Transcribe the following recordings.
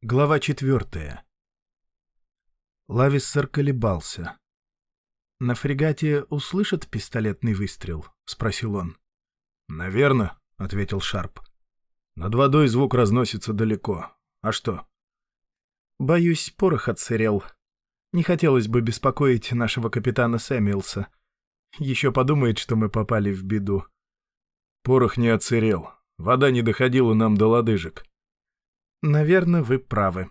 Глава четвертая. Лависсер колебался. «На фрегате услышат пистолетный выстрел?» — спросил он. «Наверно», — ответил Шарп. «Над водой звук разносится далеко. А что?» «Боюсь, порох отсырел. Не хотелось бы беспокоить нашего капитана Сэмюэлса. Еще подумает, что мы попали в беду». «Порох не отсырел. Вода не доходила нам до лодыжек». «Наверное, вы правы».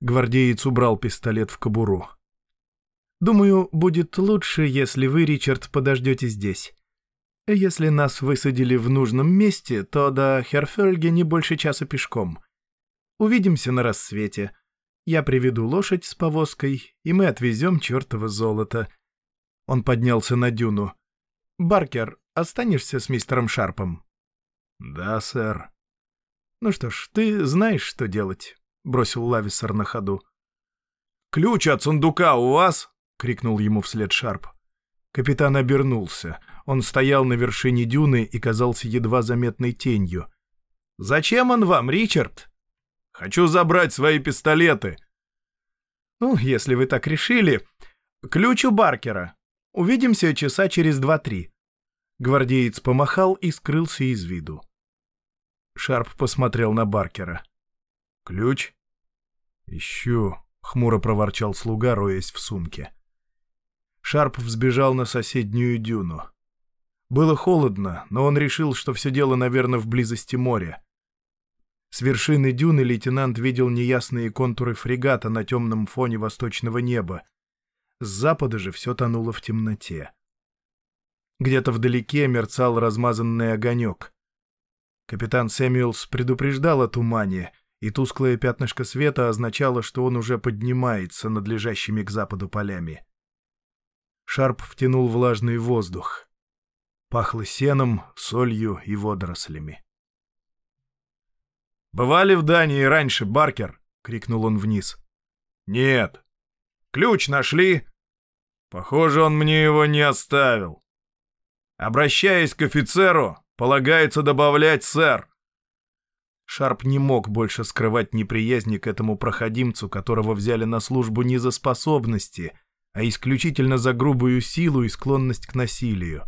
Гвардеец убрал пистолет в кобуру. «Думаю, будет лучше, если вы, Ричард, подождете здесь. Если нас высадили в нужном месте, то до Херфельге не больше часа пешком. Увидимся на рассвете. Я приведу лошадь с повозкой, и мы отвезем чертово золото». Он поднялся на дюну. «Баркер, останешься с мистером Шарпом?» «Да, сэр». «Ну что ж, ты знаешь, что делать», — бросил Лависер на ходу. «Ключ от сундука у вас?» — крикнул ему вслед Шарп. Капитан обернулся. Он стоял на вершине дюны и казался едва заметной тенью. «Зачем он вам, Ричард?» «Хочу забрать свои пистолеты». «Ну, если вы так решили. Ключ у Баркера. Увидимся часа через два-три». Гвардеец помахал и скрылся из виду. Шарп посмотрел на Баркера. «Ключ?» «Ищу», — хмуро проворчал слуга, роясь в сумке. Шарп взбежал на соседнюю дюну. Было холодно, но он решил, что все дело, наверное, в близости моря. С вершины дюны лейтенант видел неясные контуры фрегата на темном фоне восточного неба. С запада же все тонуло в темноте. Где-то вдалеке мерцал размазанный огонек. Капитан Сэмюэлс предупреждал о тумане, и тусклое пятнышко света означало, что он уже поднимается над лежащими к западу полями. Шарп втянул влажный воздух. Пахло сеном, солью и водорослями. «Бывали в Дании раньше, Баркер?» — крикнул он вниз. «Нет». «Ключ нашли?» «Похоже, он мне его не оставил». «Обращаясь к офицеру, Полагается добавлять, сэр!» Шарп не мог больше скрывать неприязни к этому проходимцу, которого взяли на службу не за способности, а исключительно за грубую силу и склонность к насилию.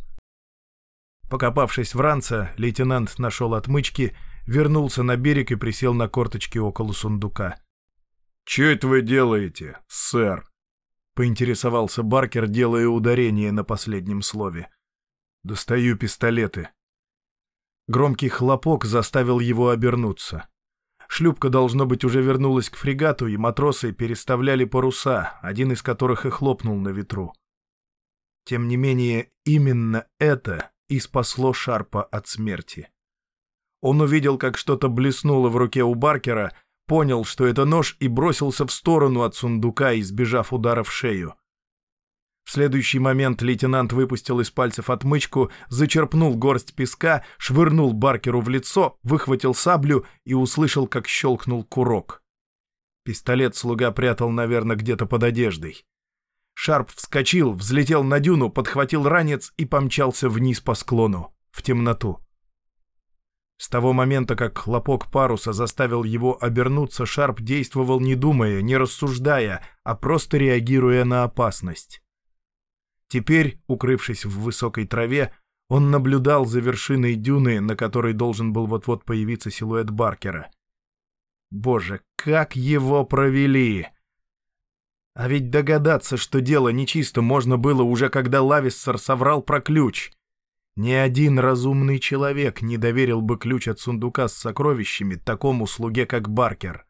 Покопавшись в ранце, лейтенант нашел отмычки, вернулся на берег и присел на корточки около сундука. «Че это вы делаете, сэр?» — поинтересовался Баркер, делая ударение на последнем слове. «Достаю пистолеты», Громкий хлопок заставил его обернуться. Шлюпка, должно быть, уже вернулась к фрегату, и матросы переставляли паруса, один из которых и хлопнул на ветру. Тем не менее, именно это и спасло Шарпа от смерти. Он увидел, как что-то блеснуло в руке у Баркера, понял, что это нож, и бросился в сторону от сундука, избежав удара в шею. В следующий момент лейтенант выпустил из пальцев отмычку, зачерпнул горсть песка, швырнул Баркеру в лицо, выхватил саблю и услышал, как щелкнул курок. Пистолет слуга прятал, наверное, где-то под одеждой. Шарп вскочил, взлетел на дюну, подхватил ранец и помчался вниз по склону, в темноту. С того момента, как хлопок паруса заставил его обернуться, Шарп действовал не думая, не рассуждая, а просто реагируя на опасность. Теперь, укрывшись в высокой траве, он наблюдал за вершиной дюны, на которой должен был вот-вот появиться силуэт Баркера. Боже, как его провели! А ведь догадаться, что дело нечисто, можно было уже, когда Лависсер соврал про ключ. Ни один разумный человек не доверил бы ключ от сундука с сокровищами такому слуге, как Баркер.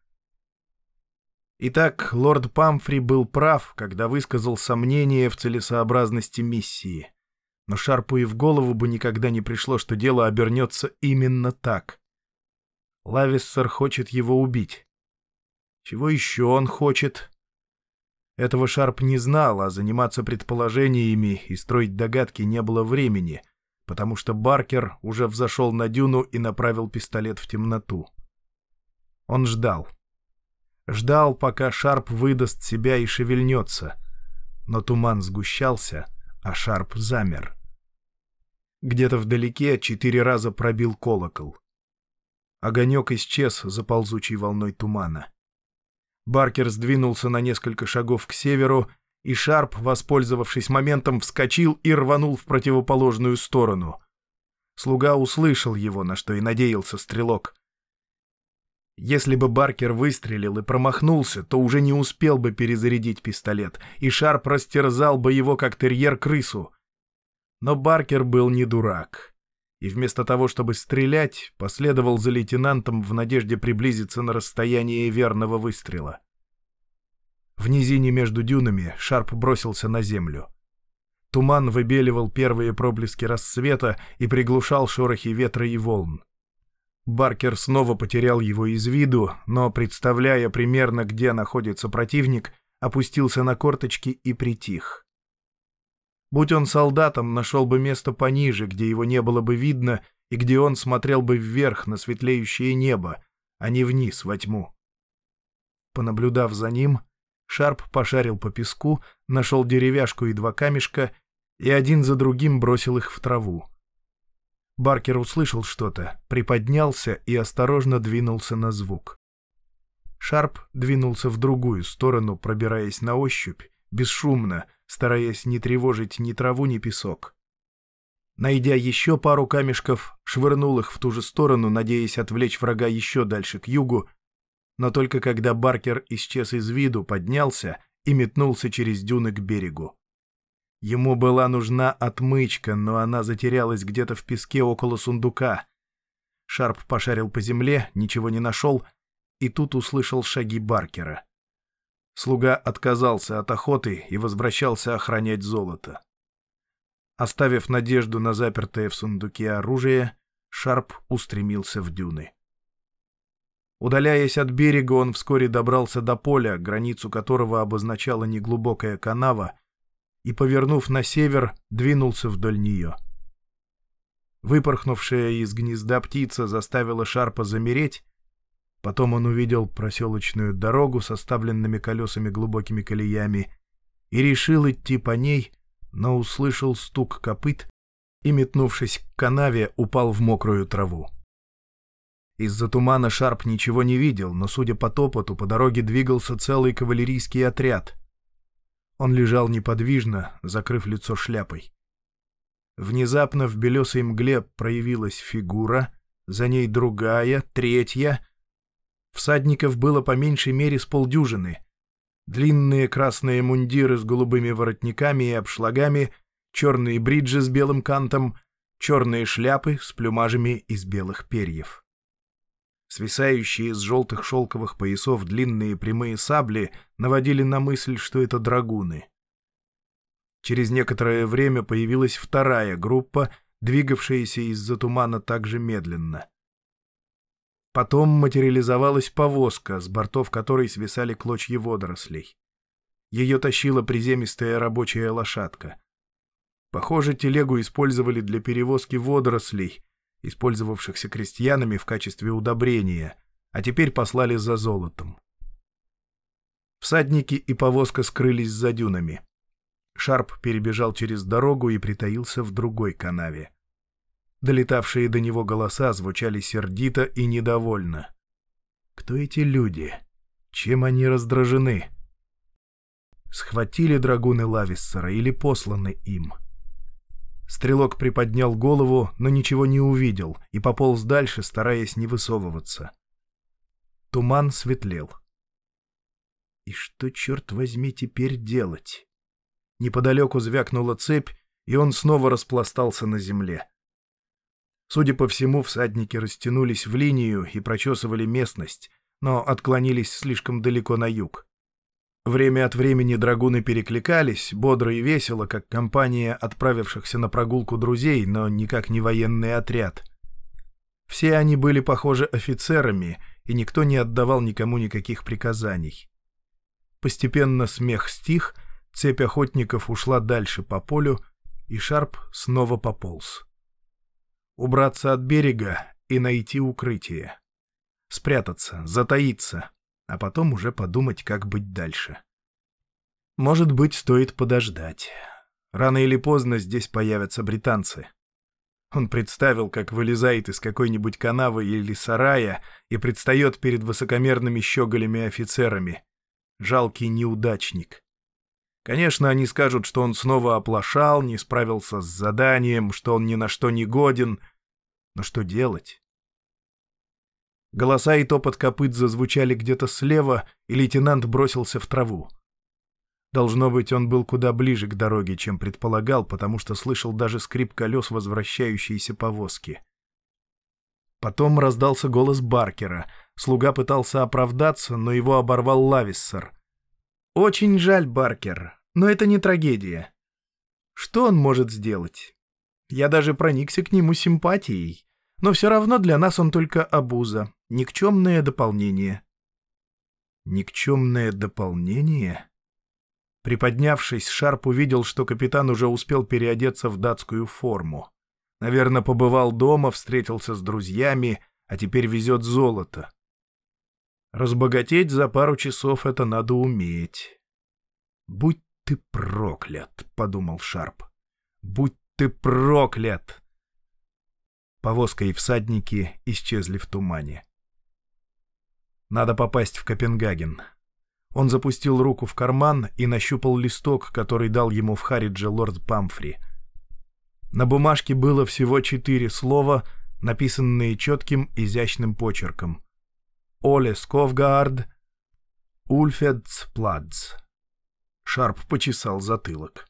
Итак, лорд Памфри был прав, когда высказал сомнение в целесообразности миссии. Но Шарпу и в голову бы никогда не пришло, что дело обернется именно так. Лависсер хочет его убить. Чего еще он хочет? Этого Шарп не знал, а заниматься предположениями и строить догадки не было времени, потому что Баркер уже взошел на дюну и направил пистолет в темноту. Он ждал. Ждал, пока Шарп выдаст себя и шевельнется. Но туман сгущался, а Шарп замер. Где-то вдалеке четыре раза пробил колокол. Огонек исчез за ползучей волной тумана. Баркер сдвинулся на несколько шагов к северу, и Шарп, воспользовавшись моментом, вскочил и рванул в противоположную сторону. Слуга услышал его, на что и надеялся стрелок. Если бы Баркер выстрелил и промахнулся, то уже не успел бы перезарядить пистолет, и Шарп растерзал бы его, как терьер, крысу. Но Баркер был не дурак, и вместо того, чтобы стрелять, последовал за лейтенантом в надежде приблизиться на расстояние верного выстрела. В низине между дюнами Шарп бросился на землю. Туман выбеливал первые проблески рассвета и приглушал шорохи ветра и волн. Баркер снова потерял его из виду, но, представляя примерно, где находится противник, опустился на корточки и притих. Будь он солдатом, нашел бы место пониже, где его не было бы видно, и где он смотрел бы вверх на светлеющее небо, а не вниз, во тьму. Понаблюдав за ним, Шарп пошарил по песку, нашел деревяшку и два камешка и один за другим бросил их в траву. Баркер услышал что-то, приподнялся и осторожно двинулся на звук. Шарп двинулся в другую сторону, пробираясь на ощупь, бесшумно, стараясь не тревожить ни траву, ни песок. Найдя еще пару камешков, швырнул их в ту же сторону, надеясь отвлечь врага еще дальше к югу, но только когда Баркер исчез из виду, поднялся и метнулся через дюны к берегу. Ему была нужна отмычка, но она затерялась где-то в песке около сундука. Шарп пошарил по земле, ничего не нашел, и тут услышал шаги Баркера. Слуга отказался от охоты и возвращался охранять золото. Оставив надежду на запертое в сундуке оружие, Шарп устремился в дюны. Удаляясь от берега, он вскоре добрался до поля, границу которого обозначала неглубокая канава, и, повернув на север, двинулся вдоль нее. Выпорхнувшая из гнезда птица заставила Шарпа замереть, потом он увидел проселочную дорогу с оставленными колесами глубокими колеями и решил идти по ней, но услышал стук копыт и, метнувшись к канаве, упал в мокрую траву. Из-за тумана Шарп ничего не видел, но, судя по топоту, по дороге двигался целый кавалерийский отряд. Он лежал неподвижно, закрыв лицо шляпой. Внезапно в белесой мгле проявилась фигура, за ней другая, третья. Всадников было по меньшей мере с полдюжины. Длинные красные мундиры с голубыми воротниками и обшлагами, черные бриджи с белым кантом, черные шляпы с плюмажами из белых перьев. Свисающие из желтых шелковых поясов длинные прямые сабли наводили на мысль, что это драгуны. Через некоторое время появилась вторая группа, двигавшаяся из-за тумана также медленно. Потом материализовалась повозка, с бортов которой свисали клочья водорослей. Ее тащила приземистая рабочая лошадка. Похоже, телегу использовали для перевозки водорослей, использовавшихся крестьянами в качестве удобрения, а теперь послали за золотом. Всадники и повозка скрылись за дюнами. Шарп перебежал через дорогу и притаился в другой канаве. Долетавшие до него голоса звучали сердито и недовольно. Кто эти люди? Чем они раздражены? Схватили драгуны Лависсера или посланы им? — Стрелок приподнял голову, но ничего не увидел и пополз дальше, стараясь не высовываться. Туман светлел. И что, черт возьми, теперь делать? Неподалеку звякнула цепь, и он снова распластался на земле. Судя по всему, всадники растянулись в линию и прочесывали местность, но отклонились слишком далеко на юг. Время от времени драгуны перекликались, бодро и весело, как компания отправившихся на прогулку друзей, но никак не военный отряд. Все они были, похожи офицерами, и никто не отдавал никому никаких приказаний. Постепенно смех стих, цепь охотников ушла дальше по полю, и Шарп снова пополз. Убраться от берега и найти укрытие. Спрятаться, затаиться, а потом уже подумать, как быть дальше. Может быть, стоит подождать. Рано или поздно здесь появятся британцы. Он представил, как вылезает из какой-нибудь канавы или сарая и предстает перед высокомерными щеголями офицерами. жалкий неудачник. Конечно, они скажут, что он снова оплошал, не справился с заданием, что он ни на что не годен. Но что делать? Голоса и топот копыт зазвучали где-то слева, и лейтенант бросился в траву. Должно быть, он был куда ближе к дороге, чем предполагал, потому что слышал даже скрип колес возвращающейся повозки. Потом раздался голос Баркера. Слуга пытался оправдаться, но его оборвал Лависсер. «Очень жаль, Баркер, но это не трагедия. Что он может сделать? Я даже проникся к нему симпатией, но все равно для нас он только обуза, никчемное дополнение». «Никчемное дополнение?» Приподнявшись, Шарп увидел, что капитан уже успел переодеться в датскую форму. Наверное, побывал дома, встретился с друзьями, а теперь везет золото. Разбогатеть за пару часов это надо уметь. «Будь ты проклят!» — подумал Шарп. «Будь ты проклят!» Повозка и всадники исчезли в тумане. Надо попасть в Копенгаген. Он запустил руку в карман и нащупал листок, который дал ему в Харридже лорд Памфри. На бумажке было всего четыре слова, написанные четким изящным почерком. «Оле Сковгаард, Ульфедцпладз». Шарп почесал затылок.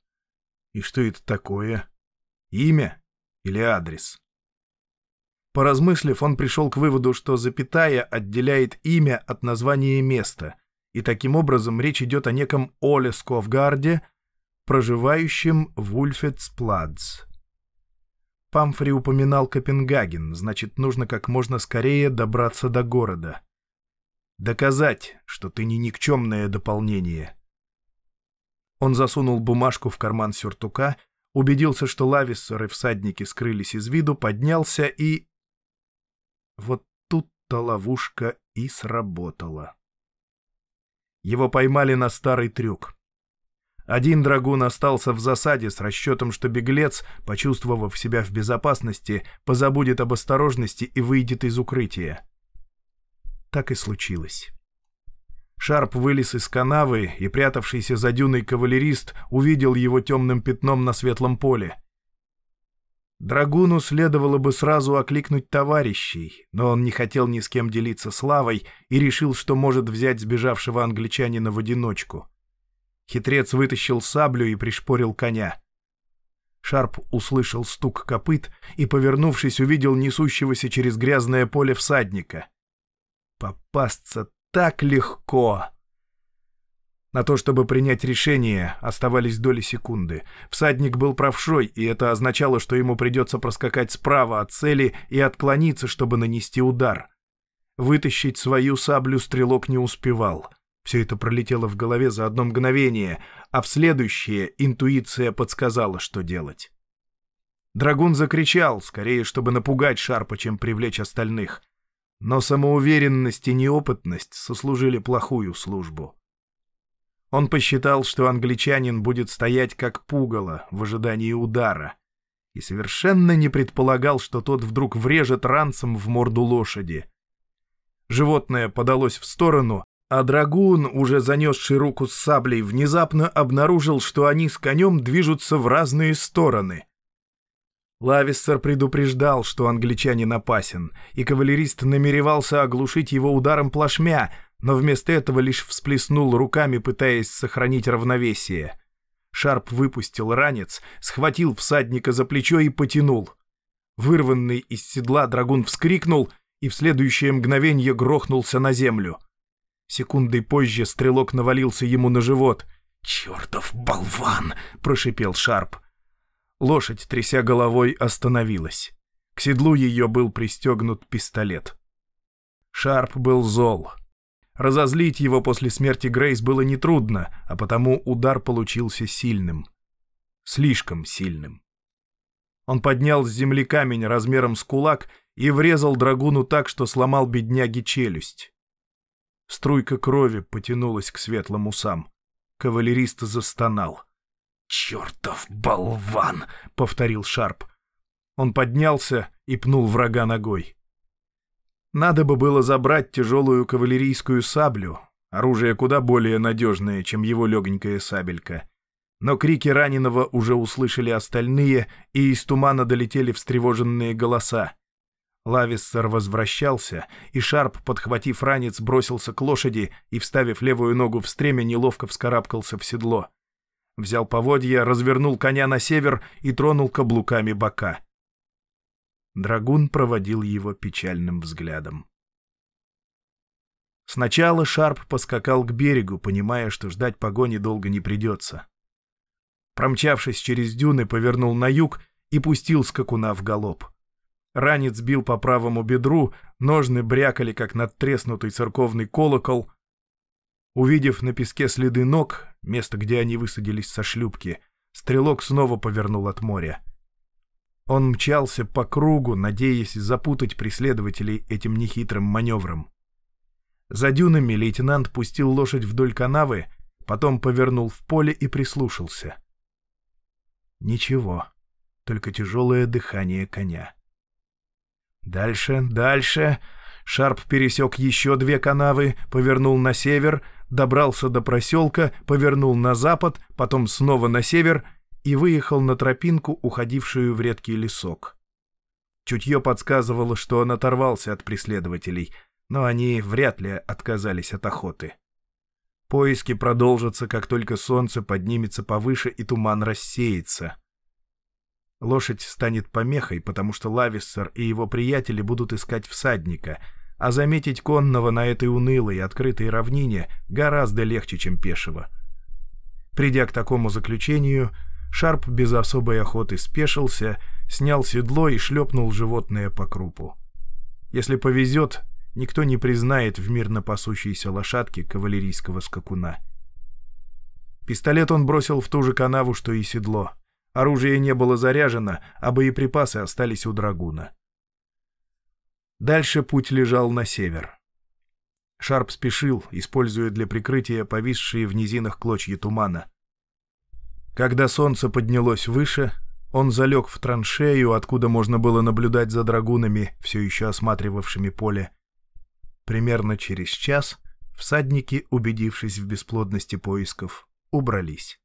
«И что это такое? Имя или адрес?» Поразмыслив, он пришел к выводу, что запятая отделяет имя от названия места — и таким образом речь идет о неком Оле Сковгарде, проживающем в Ульфецпладз. Памфри упоминал Копенгаген, значит, нужно как можно скорее добраться до города. Доказать, что ты не никчемное дополнение. Он засунул бумажку в карман сюртука, убедился, что лависсеры всадники скрылись из виду, поднялся и... Вот тут-то ловушка и сработала. Его поймали на старый трюк. Один драгун остался в засаде с расчетом, что беглец, почувствовав себя в безопасности, позабудет об осторожности и выйдет из укрытия. Так и случилось. Шарп вылез из канавы, и прятавшийся за дюной кавалерист увидел его темным пятном на светлом поле. Драгуну следовало бы сразу окликнуть товарищей, но он не хотел ни с кем делиться славой и решил, что может взять сбежавшего англичанина в одиночку. Хитрец вытащил саблю и пришпорил коня. Шарп услышал стук копыт и, повернувшись, увидел несущегося через грязное поле всадника. Попасться так легко! На то, чтобы принять решение, оставались доли секунды. Всадник был правшой, и это означало, что ему придется проскакать справа от цели и отклониться, чтобы нанести удар. Вытащить свою саблю стрелок не успевал. Все это пролетело в голове за одно мгновение, а в следующее интуиция подсказала, что делать. Драгун закричал, скорее, чтобы напугать Шарпа, чем привлечь остальных. Но самоуверенность и неопытность сослужили плохую службу. Он посчитал, что англичанин будет стоять как пугало в ожидании удара, и совершенно не предполагал, что тот вдруг врежет ранцем в морду лошади. Животное подалось в сторону, а драгун, уже занесший руку с саблей, внезапно обнаружил, что они с конем движутся в разные стороны. Лависсер предупреждал, что англичанин опасен, и кавалерист намеревался оглушить его ударом плашмя, но вместо этого лишь всплеснул руками, пытаясь сохранить равновесие. Шарп выпустил ранец, схватил всадника за плечо и потянул. Вырванный из седла драгун вскрикнул и в следующее мгновение грохнулся на землю. Секундой позже стрелок навалился ему на живот. «Чертов болван!» — прошипел Шарп. Лошадь, тряся головой, остановилась. К седлу ее был пристегнут пистолет. Шарп был зол. Разозлить его после смерти Грейс было нетрудно, а потому удар получился сильным. Слишком сильным. Он поднял с земли камень размером с кулак и врезал драгуну так, что сломал бедняги челюсть. Струйка крови потянулась к светлым усам. Кавалерист застонал. «Чертов болван!» — повторил Шарп. Он поднялся и пнул врага ногой. Надо бы было забрать тяжелую кавалерийскую саблю, Оружие куда более надежное, чем его легонькая сабелька. Но крики раненого уже услышали остальные, и из тумана долетели встревоженные голоса. Лависсер возвращался, и Шарп, подхватив ранец, бросился к лошади и, вставив левую ногу в стремя, неловко вскарабкался в седло. Взял поводья, развернул коня на север и тронул каблуками бока. Драгун проводил его печальным взглядом. Сначала Шарп поскакал к берегу, понимая, что ждать погони долго не придется. Промчавшись через дюны, повернул на юг и пустил скакуна в галоп. Ранец бил по правому бедру, ножны брякали, как надтреснутый церковный колокол. Увидев на песке следы ног, место, где они высадились со шлюпки, стрелок снова повернул от моря. Он мчался по кругу, надеясь запутать преследователей этим нехитрым маневром. За дюнами лейтенант пустил лошадь вдоль канавы, потом повернул в поле и прислушался. Ничего, только тяжелое дыхание коня. Дальше, дальше. Шарп пересек еще две канавы, повернул на север, добрался до проселка, повернул на запад, потом снова на север и выехал на тропинку, уходившую в редкий лесок. Чутье подсказывало, что он оторвался от преследователей, но они вряд ли отказались от охоты. Поиски продолжатся, как только солнце поднимется повыше и туман рассеется. Лошадь станет помехой, потому что Лависсер и его приятели будут искать всадника, а заметить конного на этой унылой открытой равнине гораздо легче, чем пешего. Придя к такому заключению, Шарп без особой охоты спешился, снял седло и шлепнул животное по крупу. Если повезет, никто не признает в мирно пасущейся лошадке кавалерийского скакуна. Пистолет он бросил в ту же канаву, что и седло — Оружие не было заряжено, а боеприпасы остались у драгуна. Дальше путь лежал на север. Шарп спешил, используя для прикрытия повисшие в низинах клочья тумана. Когда солнце поднялось выше, он залег в траншею, откуда можно было наблюдать за драгунами, все еще осматривавшими поле. Примерно через час всадники, убедившись в бесплодности поисков, убрались.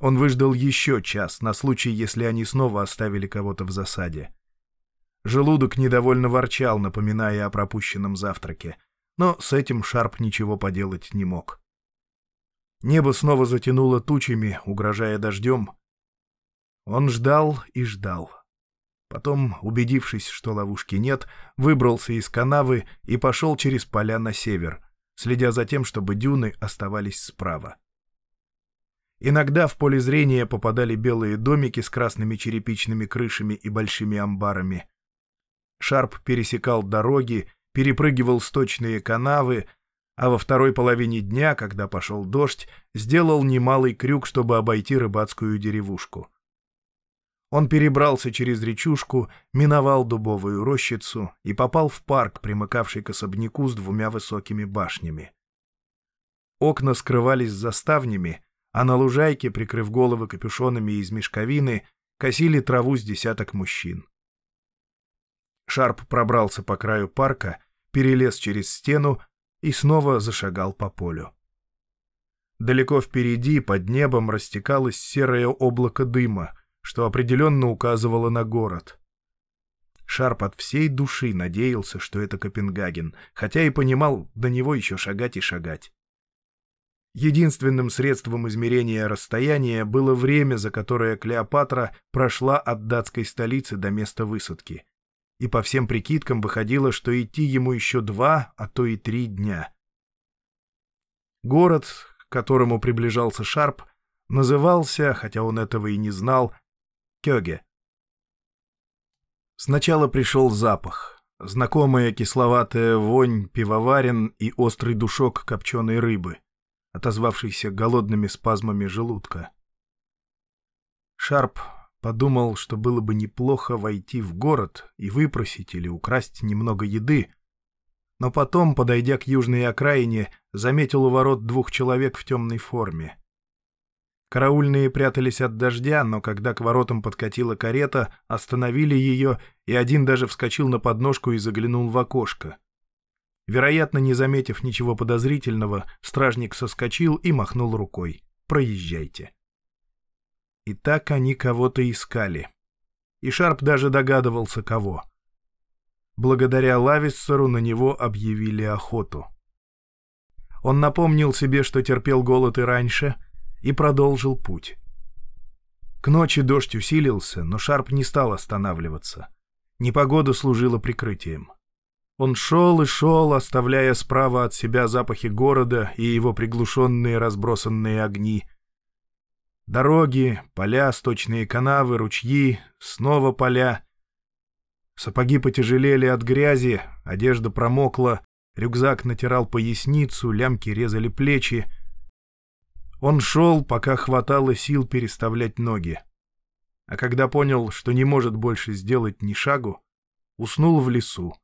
Он выждал еще час, на случай, если они снова оставили кого-то в засаде. Желудок недовольно ворчал, напоминая о пропущенном завтраке, но с этим Шарп ничего поделать не мог. Небо снова затянуло тучами, угрожая дождем. Он ждал и ждал. Потом, убедившись, что ловушки нет, выбрался из канавы и пошел через поля на север, следя за тем, чтобы дюны оставались справа. Иногда в поле зрения попадали белые домики с красными черепичными крышами и большими амбарами. Шарп пересекал дороги, перепрыгивал сточные канавы, а во второй половине дня, когда пошел дождь, сделал немалый крюк, чтобы обойти рыбацкую деревушку. Он перебрался через речушку, миновал дубовую рощицу и попал в парк, примыкавший к особняку с двумя высокими башнями. Окна скрывались за ставнями, а на лужайке, прикрыв головы капюшонами из мешковины, косили траву с десяток мужчин. Шарп пробрался по краю парка, перелез через стену и снова зашагал по полю. Далеко впереди, под небом, растекалось серое облако дыма, что определенно указывало на город. Шарп от всей души надеялся, что это Копенгаген, хотя и понимал, до него еще шагать и шагать. Единственным средством измерения расстояния было время, за которое Клеопатра прошла от датской столицы до места высадки. И по всем прикидкам выходило, что идти ему еще два, а то и три дня. Город, к которому приближался Шарп, назывался, хотя он этого и не знал, Кёге. Сначала пришел запах, знакомая кисловатая вонь пивоварен и острый душок копченой рыбы отозвавшийся голодными спазмами желудка. Шарп подумал, что было бы неплохо войти в город и выпросить или украсть немного еды, но потом, подойдя к южной окраине, заметил у ворот двух человек в темной форме. Караульные прятались от дождя, но когда к воротам подкатила карета, остановили ее, и один даже вскочил на подножку и заглянул в окошко. Вероятно, не заметив ничего подозрительного, стражник соскочил и махнул рукой. «Проезжайте». И так они кого-то искали. И Шарп даже догадывался, кого. Благодаря Лависсеру на него объявили охоту. Он напомнил себе, что терпел голод и раньше, и продолжил путь. К ночи дождь усилился, но Шарп не стал останавливаться. Непогода служила прикрытием. Он шел и шел, оставляя справа от себя запахи города и его приглушенные разбросанные огни. Дороги, поля, сточные канавы, ручьи, снова поля. Сапоги потяжелели от грязи, одежда промокла, рюкзак натирал поясницу, лямки резали плечи. Он шел, пока хватало сил переставлять ноги. А когда понял, что не может больше сделать ни шагу, уснул в лесу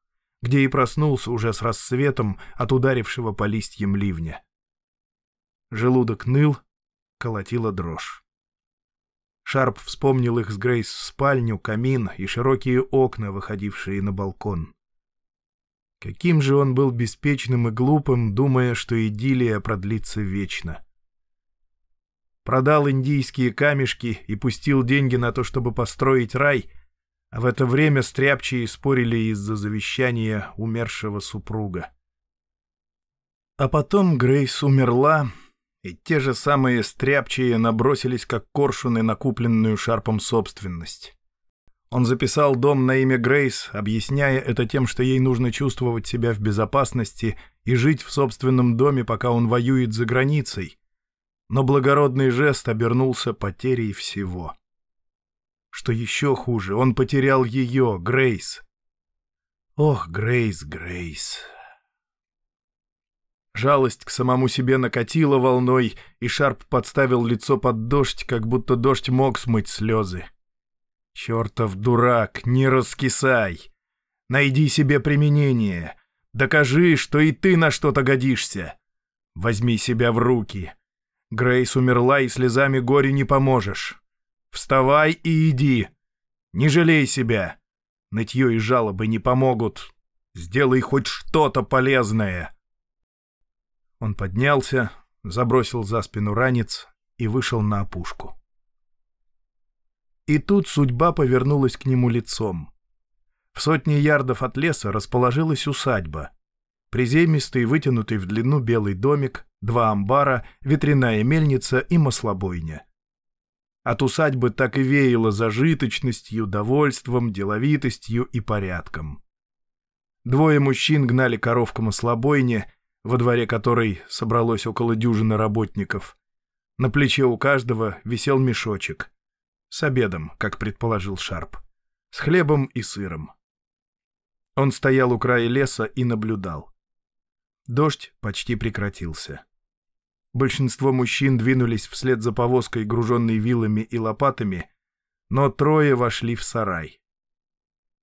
где и проснулся уже с рассветом от ударившего по листьям ливня. Желудок ныл, колотила дрожь. Шарп вспомнил их с Грейс спальню, камин и широкие окна, выходившие на балкон. Каким же он был беспечным и глупым, думая, что идиллия продлится вечно. Продал индийские камешки и пустил деньги на то, чтобы построить рай — а в это время стряпчие спорили из-за завещания умершего супруга. А потом Грейс умерла, и те же самые стряпчие набросились, как коршуны, на купленную Шарпом собственность. Он записал дом на имя Грейс, объясняя это тем, что ей нужно чувствовать себя в безопасности и жить в собственном доме, пока он воюет за границей. Но благородный жест обернулся потерей всего. Что еще хуже, он потерял ее, Грейс. Ох, Грейс, Грейс. Жалость к самому себе накатила волной, и Шарп подставил лицо под дождь, как будто дождь мог смыть слезы. «Чертов дурак, не раскисай! Найди себе применение! Докажи, что и ты на что-то годишься! Возьми себя в руки! Грейс умерла, и слезами горю не поможешь!» Вставай и иди. Не жалей себя. Нытье и жалобы не помогут. Сделай хоть что-то полезное. Он поднялся, забросил за спину ранец и вышел на опушку. И тут судьба повернулась к нему лицом. В сотне ярдов от леса расположилась усадьба. Приземистый, вытянутый в длину белый домик, два амбара, ветряная мельница и маслобойня. От усадьбы так и веяло зажиточностью, довольством, деловитостью и порядком. Двое мужчин гнали коров к маслобойне, во дворе которой собралось около дюжины работников. На плече у каждого висел мешочек. С обедом, как предположил Шарп. С хлебом и сыром. Он стоял у края леса и наблюдал. Дождь почти прекратился. Большинство мужчин двинулись вслед за повозкой, груженной вилами и лопатами, но трое вошли в сарай.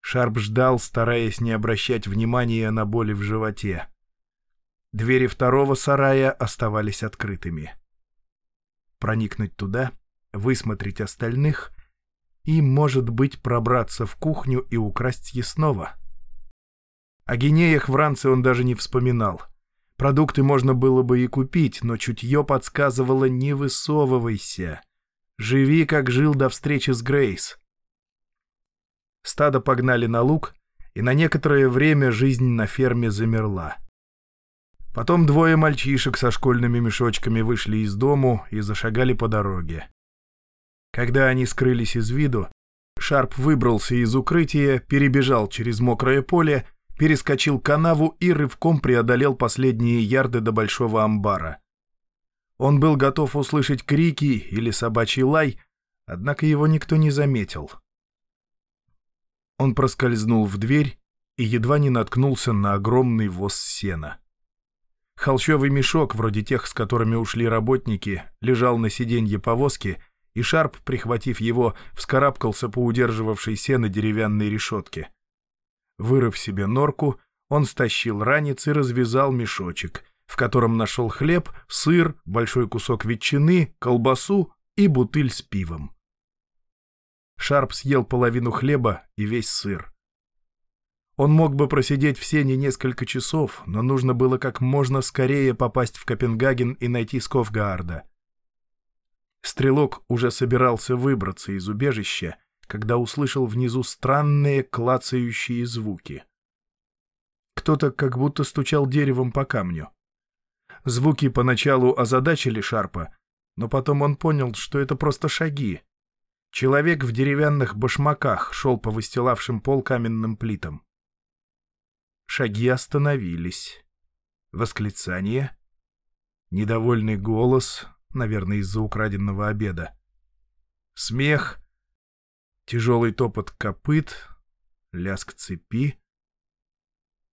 Шарп ждал, стараясь не обращать внимания на боли в животе. Двери второго сарая оставались открытыми. Проникнуть туда, высмотреть остальных и, может быть, пробраться в кухню и украсть съестного. О гинеях в ранце он даже не вспоминал — Продукты можно было бы и купить, но чутье подсказывало «не высовывайся». Живи, как жил до встречи с Грейс. Стадо погнали на луг, и на некоторое время жизнь на ферме замерла. Потом двое мальчишек со школьными мешочками вышли из дому и зашагали по дороге. Когда они скрылись из виду, Шарп выбрался из укрытия, перебежал через мокрое поле перескочил канаву и рывком преодолел последние ярды до большого амбара. Он был готов услышать крики или собачий лай, однако его никто не заметил. Он проскользнул в дверь и едва не наткнулся на огромный воз сена. Холщовый мешок, вроде тех, с которыми ушли работники, лежал на сиденье повозки, и Шарп, прихватив его, вскарабкался по удерживавшей сено деревянной решетке. Вырыв себе норку, он стащил ранец и развязал мешочек, в котором нашел хлеб, сыр, большой кусок ветчины, колбасу и бутыль с пивом. Шарп съел половину хлеба и весь сыр. Он мог бы просидеть в сене несколько часов, но нужно было как можно скорее попасть в Копенгаген и найти Сковгаарда. Стрелок уже собирался выбраться из убежища, когда услышал внизу странные клацающие звуки. Кто-то как будто стучал деревом по камню. Звуки поначалу озадачили Шарпа, но потом он понял, что это просто шаги. Человек в деревянных башмаках шел по выстилавшим пол каменным плитам. Шаги остановились. Восклицание. Недовольный голос, наверное, из-за украденного обеда. Смех. Тяжелый топот копыт. Лязг цепи.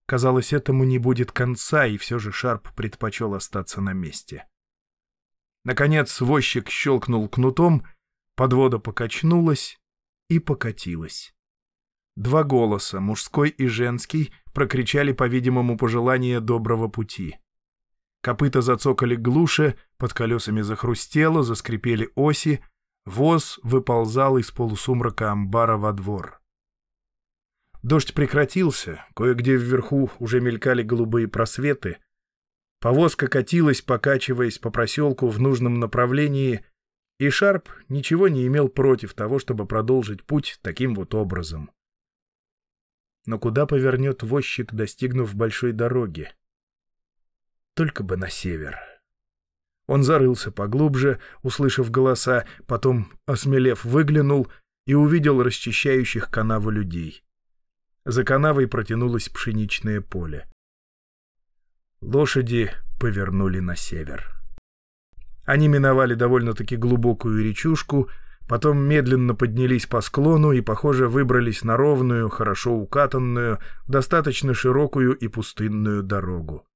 Казалось, этому не будет конца, и все же Шарп предпочел остаться на месте. Наконец возчик щелкнул кнутом, подвода покачнулась и покатилась. Два голоса, мужской и женский, прокричали, по-видимому, пожелание доброго пути. Копыта зацокали глуше, под колесами захрустело, заскрипели оси, воз выползал из полусумрака амбара во двор. Дождь прекратился, кое-где вверху уже мелькали голубые просветы. Повозка катилась, покачиваясь по проселку в нужном направлении, и Шарп ничего не имел против того, чтобы продолжить путь таким вот образом. Но куда повернет возчик, достигнув большой дороги? Только бы на север. Он зарылся поглубже, услышав голоса, потом, осмелев, выглянул и увидел расчищающих канаву людей. За канавой протянулось пшеничное поле. Лошади повернули на север. Они миновали довольно-таки глубокую речушку, потом медленно поднялись по склону и, похоже, выбрались на ровную, хорошо укатанную, достаточно широкую и пустынную дорогу.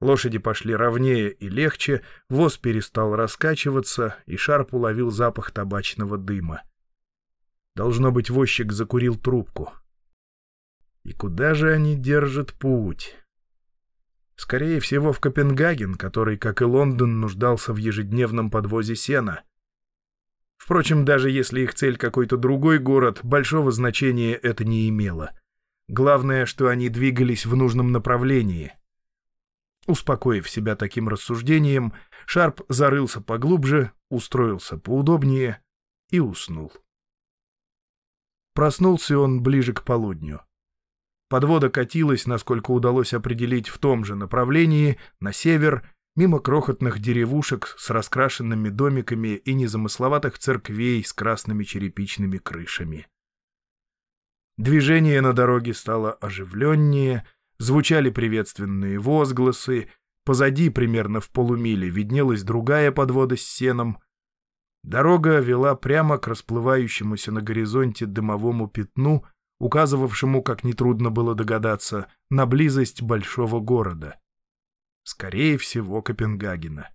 Лошади пошли ровнее и легче, воз перестал раскачиваться, и Шарп уловил запах табачного дыма. Должно быть, возчик закурил трубку. И куда же они держат путь? Скорее всего, в Копенгаген, который, как и Лондон, нуждался в ежедневном подвозе сена. Впрочем, даже если их цель какой-то другой город, большого значения это не имело. Главное, что они двигались в нужном направлении. Успокоив себя таким рассуждением, Шарп зарылся поглубже, устроился поудобнее и уснул. Проснулся он ближе к полудню. Подвода катилась, насколько удалось определить, в том же направлении, на север, мимо крохотных деревушек с раскрашенными домиками и незамысловатых церквей с красными черепичными крышами. Движение на дороге стало оживленнее, звучали приветственные возгласы, позади, примерно в полумиле, виднелась другая подвода с сеном. Дорога вела прямо к расплывающемуся на горизонте дымовому пятну — указывавшему, как нетрудно было догадаться, на близость большого города. Скорее всего, Копенгагена.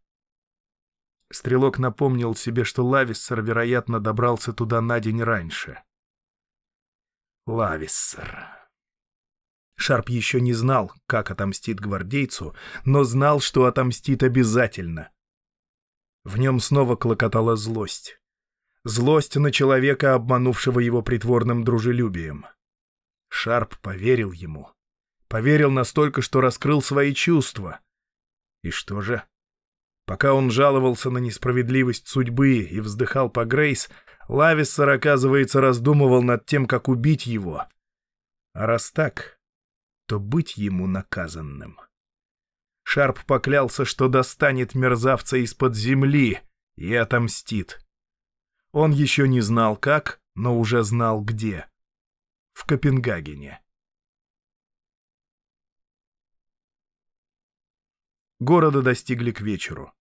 Стрелок напомнил себе, что Лависсер, вероятно, добрался туда на день раньше. Лависсер. Шарп еще не знал, как отомстит гвардейцу, но знал, что отомстит обязательно. В нем снова клокотала злость. Злость на человека, обманувшего его притворным дружелюбием. Шарп поверил ему. Поверил настолько, что раскрыл свои чувства. И что же? Пока он жаловался на несправедливость судьбы и вздыхал по Грейс, Лависсер, оказывается, раздумывал над тем, как убить его. А раз так, то быть ему наказанным. Шарп поклялся, что достанет мерзавца из-под земли и отомстит. Он еще не знал как, но уже знал где в Копенгагене. Города достигли к вечеру.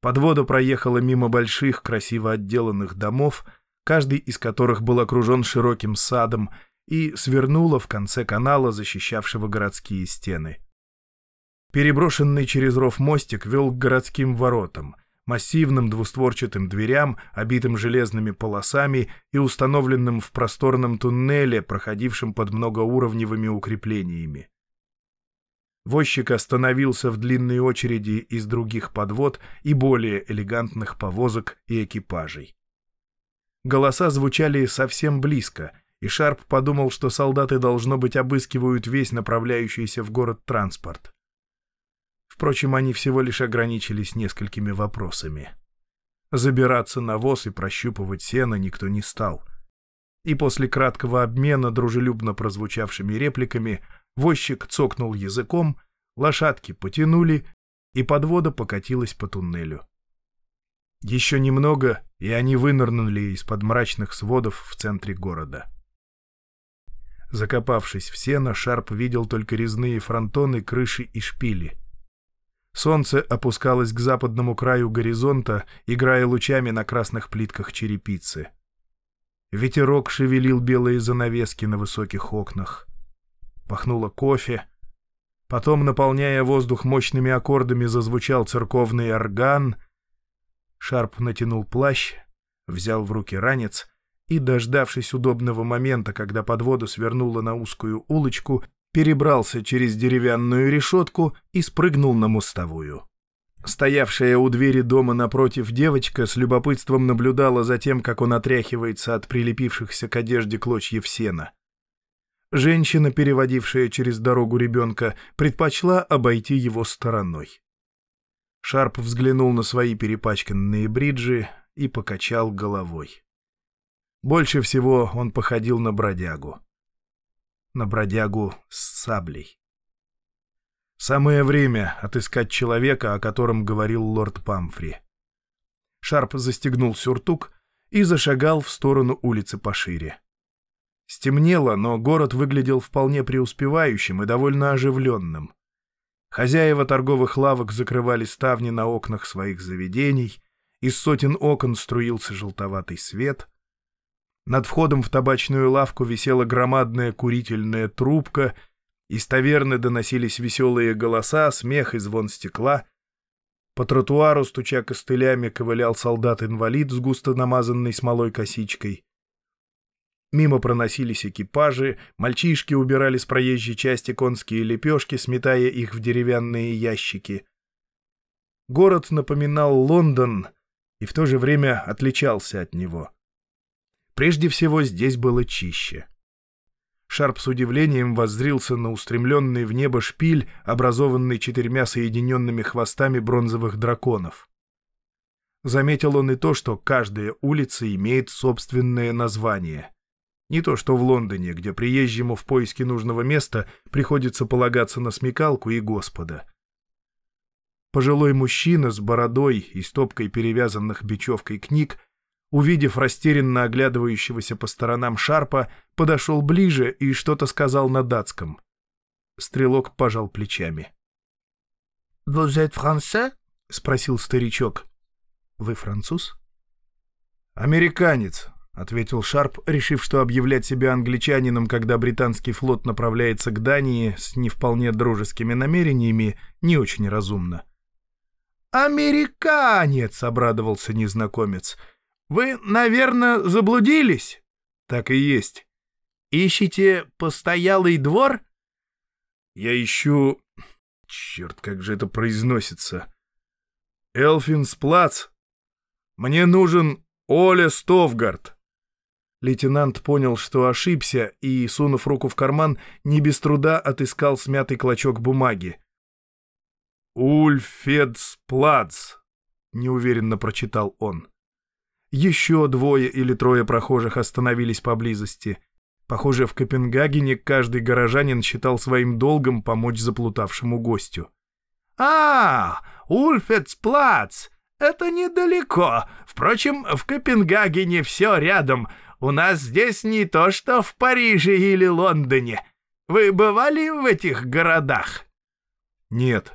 Подвода проехала мимо больших, красиво отделанных домов, каждый из которых был окружен широким садом, и свернула в конце канала, защищавшего городские стены. Переброшенный через ров мостик вел к городским воротам — массивным двустворчатым дверям, обитым железными полосами и установленным в просторном туннеле, проходившем под многоуровневыми укреплениями. Возчик остановился в длинной очереди из других подвод и более элегантных повозок и экипажей. Голоса звучали совсем близко, и Шарп подумал, что солдаты, должно быть, обыскивают весь направляющийся в город транспорт. Впрочем, они всего лишь ограничились несколькими вопросами. Забираться на воз и прощупывать сено никто не стал. И после краткого обмена дружелюбно прозвучавшими репликами возчик цокнул языком, лошадки потянули, и подвода покатилась по туннелю. Еще немного, и они вынырнули из-под мрачных сводов в центре города. Закопавшись в сено, Шарп видел только резные фронтоны, крыши и шпили — Солнце опускалось к западному краю горизонта, играя лучами на красных плитках черепицы. Ветерок шевелил белые занавески на высоких окнах. Пахнуло кофе. Потом, наполняя воздух мощными аккордами, зазвучал церковный орган. Шарп натянул плащ, взял в руки ранец и, дождавшись удобного момента, когда подвода свернула на узкую улочку, перебрался через деревянную решетку и спрыгнул на мостовую. Стоявшая у двери дома напротив девочка с любопытством наблюдала за тем, как он отряхивается от прилепившихся к одежде клочьев сена. Женщина, переводившая через дорогу ребенка, предпочла обойти его стороной. Шарп взглянул на свои перепачканные бриджи и покачал головой. Больше всего он походил на бродягу на бродягу с саблей. Самое время отыскать человека, о котором говорил лорд Памфри. Шарп застегнул сюртук и зашагал в сторону улицы пошире. Стемнело, но город выглядел вполне преуспевающим и довольно оживленным. Хозяева торговых лавок закрывали ставни на окнах своих заведений, из сотен окон струился желтоватый свет — над входом в табачную лавку висела громадная курительная трубка, из таверны доносились веселые голоса, смех и звон стекла. По тротуару, стуча костылями, ковылял солдат-инвалид с густо намазанной смолой косичкой. Мимо проносились экипажи, мальчишки убирали с проезжей части конские лепешки, сметая их в деревянные ящики. Город напоминал Лондон и в то же время отличался от него — Прежде всего, здесь было чище. Шарп с удивлением воззрился на устремленный в небо шпиль, образованный четырьмя соединенными хвостами бронзовых драконов. Заметил он и то, что каждая улица имеет собственное название. Не то что в Лондоне, где приезжему в поиске нужного места приходится полагаться на смекалку и Господа. Пожилой мужчина с бородой и стопкой перевязанных бечевкой книг увидев растерянно оглядывающегося по сторонам Шарпа, подошел ближе и что-то сказал на датском. Стрелок пожал плечами. «Vous êtes français?» — спросил старичок. «Вы француз?» «Американец», — ответил Шарп, решив, что объявлять себя англичанином, когда британский флот направляется к Дании с не вполне дружескими намерениями, не очень разумно. «Американец!» — обрадовался незнакомец — вы, наверное, заблудились? Так и есть. Ищете постоялый двор? Я ищу... Черт, как же это произносится. Элфинсплац. Мне нужен Оля Стовгард. Лейтенант понял, что ошибся, и, сунув руку в карман, не без труда отыскал смятый клочок бумаги. «Ульфедсплац», — неуверенно прочитал он. Еще двое или трое прохожих остановились поблизости. Похоже, в Копенгагене каждый горожанин считал своим долгом помочь заплутавшему гостю. «А, Ульфецплац! Это недалеко. Впрочем, в Копенгагене все рядом. У нас здесь не то, что в Париже или Лондоне. Вы бывали в этих городах?» «Нет».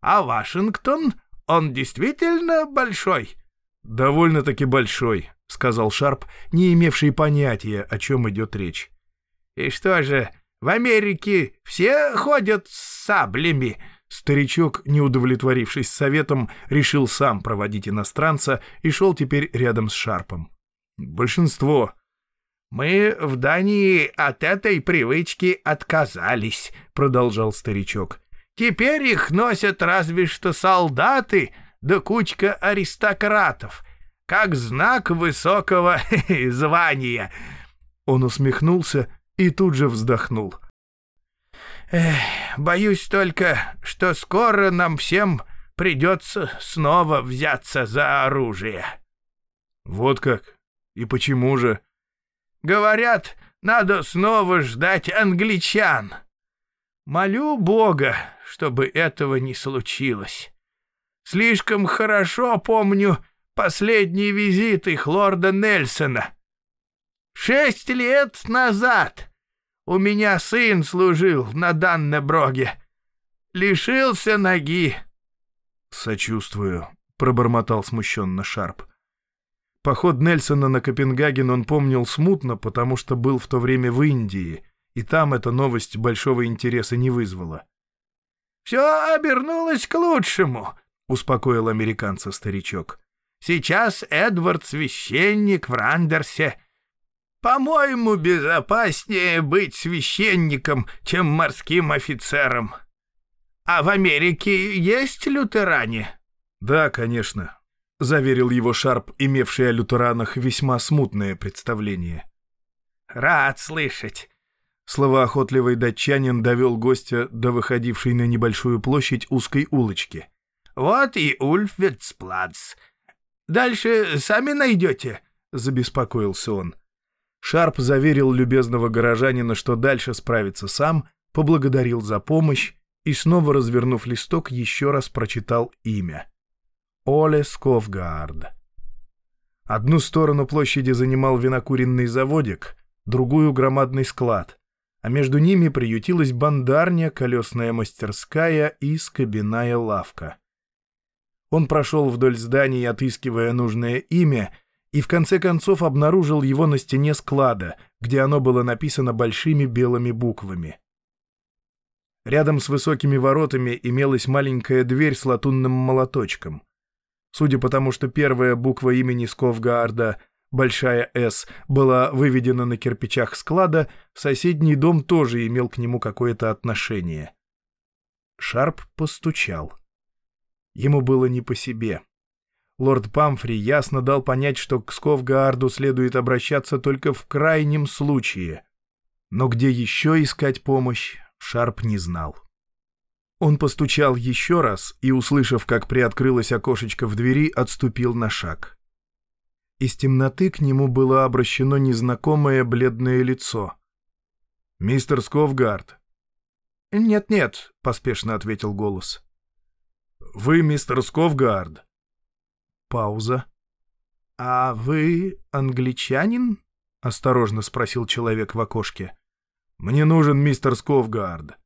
«А Вашингтон? Он действительно большой?» «Довольно-таки большой», — сказал Шарп, не имевший понятия, о чем идет речь. «И что же, в Америке все ходят с саблями?» Старичок, не удовлетворившись советом, решил сам проводить иностранца и шел теперь рядом с Шарпом. «Большинство». «Мы в Дании от этой привычки отказались», — продолжал старичок. «Теперь их носят разве что солдаты, да кучка аристократов, как знак высокого звания. Он усмехнулся и тут же вздохнул. Эх, боюсь только, что скоро нам всем придется снова взяться за оружие. Вот как? И почему же? Говорят, надо снова ждать англичан. Молю Бога, чтобы этого не случилось. Слишком хорошо помню последний визит их лорда Нельсона. Шесть лет назад у меня сын служил на Даннеброге. Лишился ноги. «Сочувствую», — пробормотал смущенно Шарп. Поход Нельсона на Копенгаген он помнил смутно, потому что был в то время в Индии, и там эта новость большого интереса не вызвала. «Все обернулось к лучшему», — успокоил американца старичок. «Сейчас Эдвард священник в Рандерсе. По-моему, безопаснее быть священником, чем морским офицером. А в Америке есть лютеране?» «Да, конечно», — заверил его Шарп, имевший о лютеранах весьма смутное представление. «Рад слышать». Словоохотливый датчанин довел гостя до выходившей на небольшую площадь узкой улочки. «Вот и Ульфвицплац. Дальше сами найдете?» — забеспокоился он. Шарп заверил любезного горожанина, что дальше справится сам, поблагодарил за помощь и, снова развернув листок, еще раз прочитал имя. Оле Сковгард. Одну сторону площади занимал винокуренный заводик, другую — громадный склад, а между ними приютилась бандарня, колесная мастерская и скобяная лавка. Он прошел вдоль зданий, отыскивая нужное имя, и в конце концов обнаружил его на стене склада, где оно было написано большими белыми буквами — Рядом с высокими воротами имелась маленькая дверь с латунным молоточком. Судя по тому, что первая буква имени Сковгаарда, большая «С», была выведена на кирпичах склада, соседний дом тоже имел к нему какое-то отношение. Шарп постучал. Ему было не по себе. Лорд Памфри ясно дал понять, что к Сковгаарду следует обращаться только в крайнем случае. Но где еще искать помощь, Шарп не знал. Он постучал еще раз и, услышав, как приоткрылось окошечко в двери, отступил на шаг. Из темноты к нему было обращено незнакомое бледное лицо. «Мистер Сковгард». «Нет-нет», — поспешно ответил голос. «Вы мистер Сковгард?» Пауза. «А вы англичанин?» — осторожно спросил человек в окошке. «Мне нужен мистер Сковгард».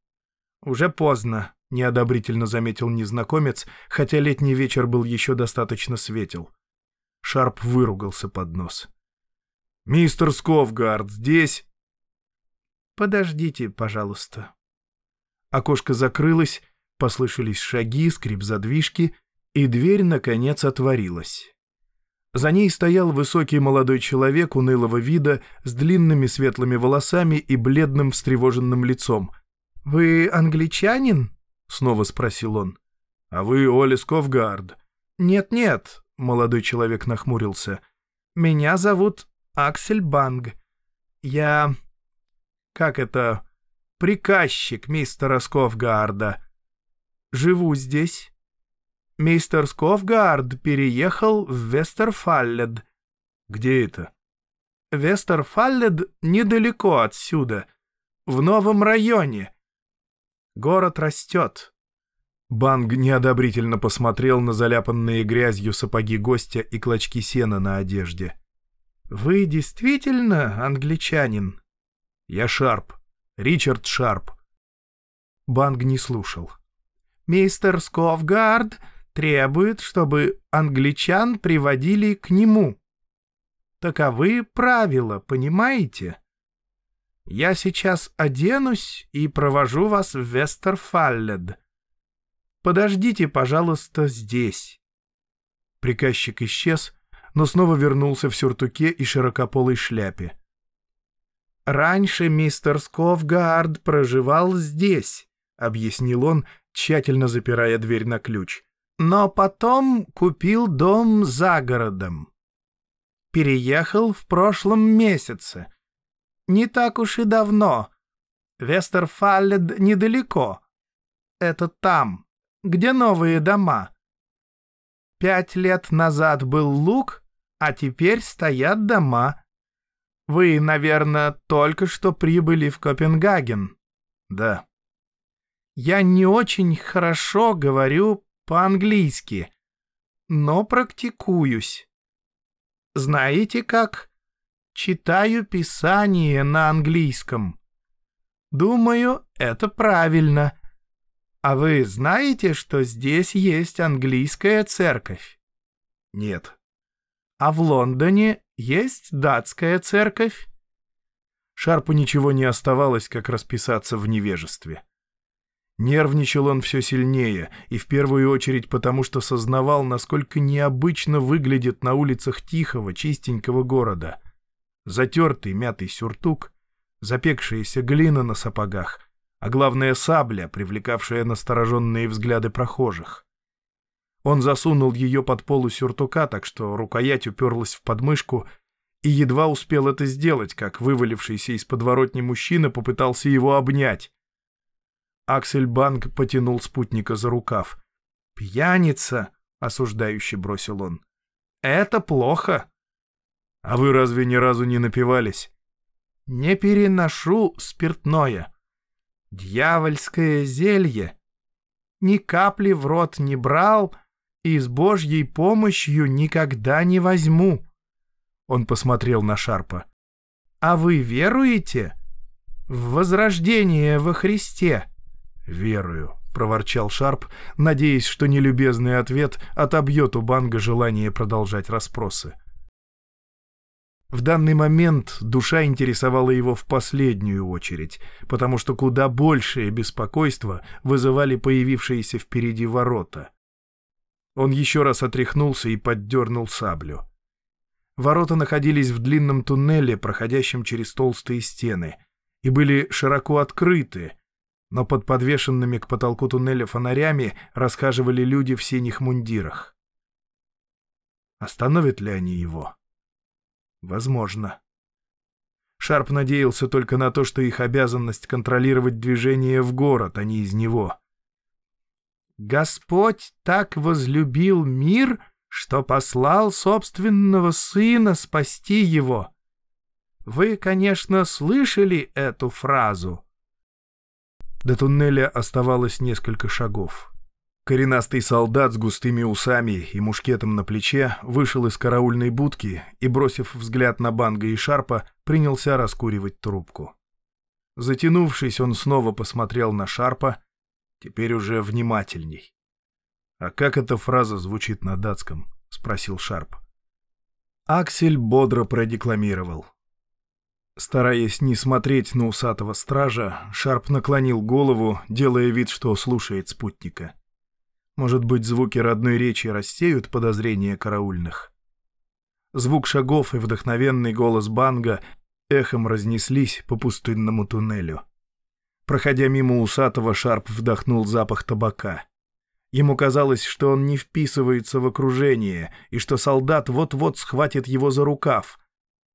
«Уже поздно», — неодобрительно заметил незнакомец, хотя летний вечер был еще достаточно светел. Шарп выругался под нос. «Мистер Сковгард здесь?» «Подождите, пожалуйста». Окошко закрылось, послышались шаги, скрип задвижки, и дверь, наконец, отворилась. За ней стоял высокий молодой человек унылого вида с длинными светлыми волосами и бледным встревоженным лицом. «Вы англичанин?» — снова спросил он. «А вы Оли Сковгард?» «Нет-нет», — молодой человек нахмурился. «Меня зовут Аксель Банг. Я... как это... приказчик мистера Сковгарда. Живу здесь». Мистер Сковгард переехал в Вестерфаллед. Где это? Вестерфаллед недалеко отсюда, в новом районе. Город растет. Банг неодобрительно посмотрел на заляпанные грязью сапоги гостя и клочки сена на одежде. «Вы действительно англичанин?» «Я Шарп. Ричард Шарп». Банг не слушал. «Мистер Сковгард требует, чтобы англичан приводили к нему. Таковы правила, понимаете? Я сейчас оденусь и провожу вас в Вестерфаллед. Подождите, пожалуйста, здесь. Приказчик исчез, но снова вернулся в сюртуке и широкополой шляпе. «Раньше мистер Сковгард проживал здесь», — объяснил он, тщательно запирая дверь на ключ но потом купил дом за городом. Переехал в прошлом месяце. Не так уж и давно. Вестерфаллед недалеко. Это там, где новые дома. Пять лет назад был луг, а теперь стоят дома. Вы, наверное, только что прибыли в Копенгаген. Да. Я не очень хорошо говорю по-английски, но практикуюсь. Знаете как? Читаю Писание на английском. Думаю, это правильно. А вы знаете, что здесь есть английская церковь? Нет. А в Лондоне есть датская церковь? Шарпу ничего не оставалось, как расписаться в невежестве. Нервничал он все сильнее, и в первую очередь потому, что сознавал, насколько необычно выглядит на улицах тихого, чистенького города. Затертый мятый сюртук, запекшаяся глина на сапогах, а главное сабля, привлекавшая настороженные взгляды прохожих. Он засунул ее под полу сюртука, так что рукоять уперлась в подмышку, и едва успел это сделать, как вывалившийся из подворотни мужчина попытался его обнять. Аксель Банк потянул спутника за рукав. «Пьяница!» — осуждающе бросил он. «Это плохо!» «А вы разве ни разу не напивались?» «Не переношу спиртное. Дьявольское зелье. Ни капли в рот не брал и с Божьей помощью никогда не возьму». Он посмотрел на Шарпа. «А вы веруете в возрождение во Христе?» «Верую», — проворчал Шарп, надеясь, что нелюбезный ответ отобьет у Банга желание продолжать расспросы. В данный момент душа интересовала его в последнюю очередь, потому что куда большее беспокойство вызывали появившиеся впереди ворота. Он еще раз отряхнулся и поддернул саблю. Ворота находились в длинном туннеле, проходящем через толстые стены, и были широко открыты, но под подвешенными к потолку туннеля фонарями расхаживали люди в синих мундирах. Остановят ли они его? Возможно. Шарп надеялся только на то, что их обязанность контролировать движение в город, а не из него. «Господь так возлюбил мир, что послал собственного сына спасти его». Вы, конечно, слышали эту фразу. До туннеля оставалось несколько шагов. Коренастый солдат с густыми усами и мушкетом на плече вышел из караульной будки и, бросив взгляд на Банга и Шарпа, принялся раскуривать трубку. Затянувшись, он снова посмотрел на Шарпа, теперь уже внимательней. «А как эта фраза звучит на датском?» — спросил Шарп. Аксель бодро продекламировал. Стараясь не смотреть на усатого стража, Шарп наклонил голову, делая вид, что слушает спутника. Может быть, звуки родной речи рассеют подозрения караульных? Звук шагов и вдохновенный голос Банга эхом разнеслись по пустынному туннелю. Проходя мимо усатого, Шарп вдохнул запах табака. Ему казалось, что он не вписывается в окружение, и что солдат вот-вот схватит его за рукав —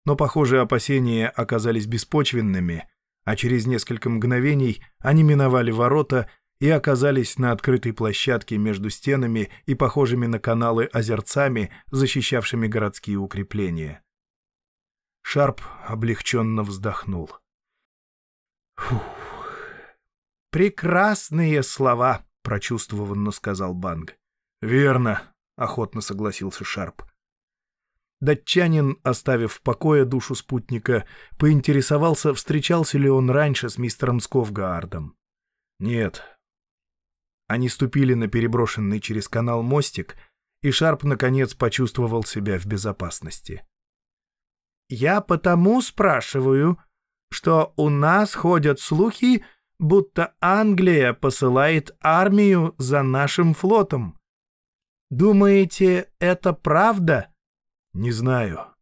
но, похоже, опасения оказались беспочвенными, а через несколько мгновений они миновали ворота и оказались на открытой площадке между стенами и похожими на каналы озерцами, защищавшими городские укрепления. Шарп облегченно вздохнул. «Фух, прекрасные слова!» — прочувствованно сказал Банг. «Верно», — охотно согласился Шарп. Датчанин, оставив в покое душу спутника, поинтересовался, встречался ли он раньше с мистером Сковгаардом. «Нет». Они ступили на переброшенный через канал мостик, и Шарп, наконец, почувствовал себя в безопасности. «Я потому спрашиваю, что у нас ходят слухи, будто Англия посылает армию за нашим флотом. Думаете, это правда?» «Не знаю».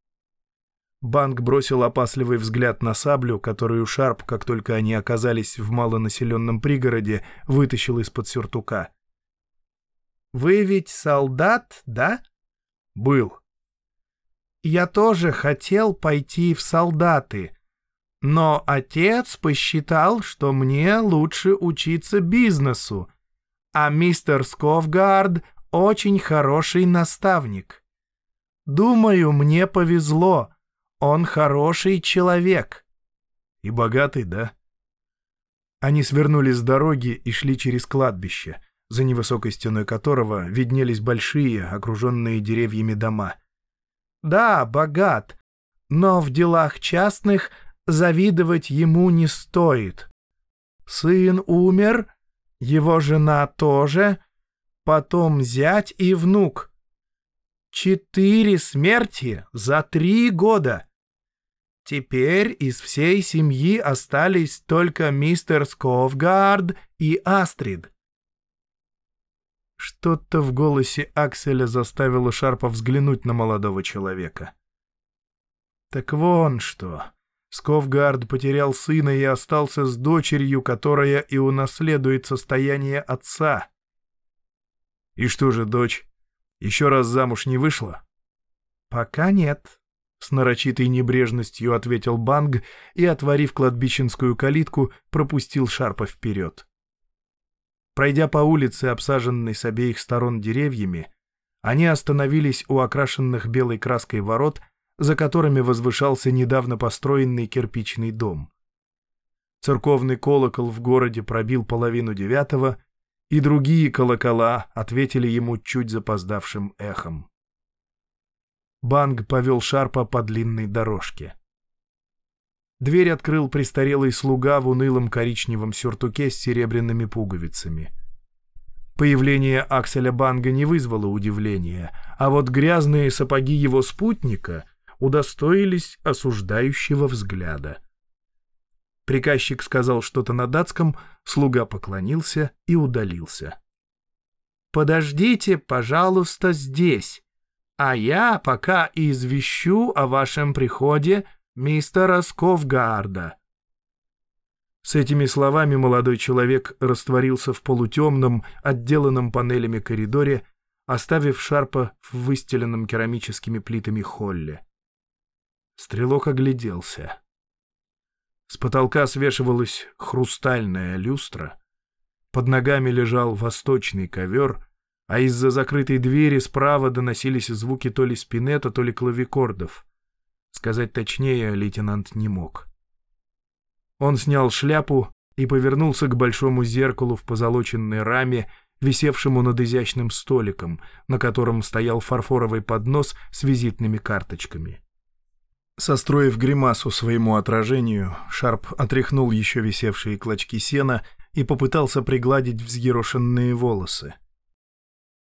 Банк бросил опасливый взгляд на саблю, которую Шарп, как только они оказались в малонаселенном пригороде, вытащил из-под сюртука. «Вы ведь солдат, да?» «Был». «Я тоже хотел пойти в солдаты, Но отец посчитал, что мне лучше учиться бизнесу, а мистер Сковгард очень хороший наставник. Думаю, мне повезло. Он хороший человек. И богатый, да? Они свернули с дороги и шли через кладбище, за невысокой стеной которого виднелись большие, окруженные деревьями дома. Да, богат, но в делах частных завидовать ему не стоит. Сын умер, его жена тоже, потом зять и внук. Четыре смерти за три года. Теперь из всей семьи остались только мистер Сковгард и Астрид. Что-то в голосе Акселя заставило Шарпа взглянуть на молодого человека. Так вон что. Сковгард потерял сына и остался с дочерью, которая и унаследует состояние отца. И что же, дочь, еще раз замуж не вышла? Пока нет, — с нарочитой небрежностью ответил Банг и, отворив кладбищенскую калитку, пропустил Шарпа вперед. Пройдя по улице, обсаженной с обеих сторон деревьями, они остановились у окрашенных белой краской ворот за которыми возвышался недавно построенный кирпичный дом. Церковный колокол в городе пробил половину девятого, и другие колокола ответили ему чуть запоздавшим эхом. Банг повел Шарпа по длинной дорожке. Дверь открыл престарелый слуга в унылом коричневом сюртуке с серебряными пуговицами. Появление Акселя Банга не вызвало удивления, а вот грязные сапоги его спутника удостоились осуждающего взгляда. Приказчик сказал что-то на датском, слуга поклонился и удалился. «Подождите, пожалуйста, здесь, а я пока извещу о вашем приходе мистера Сковгарда». С этими словами молодой человек растворился в полутемном, отделанном панелями коридоре, оставив Шарпа в выстеленном керамическими плитами холле. Стрелок огляделся. С потолка свешивалась хрустальная люстра. Под ногами лежал восточный ковер, а из-за закрытой двери справа доносились звуки то ли спинета, то ли клавикордов. Сказать точнее лейтенант не мог. Он снял шляпу и повернулся к большому зеркалу в позолоченной раме, висевшему над изящным столиком, на котором стоял фарфоровый поднос с визитными карточками. Состроив гримасу своему отражению, Шарп отряхнул еще висевшие клочки сена и попытался пригладить взъерошенные волосы.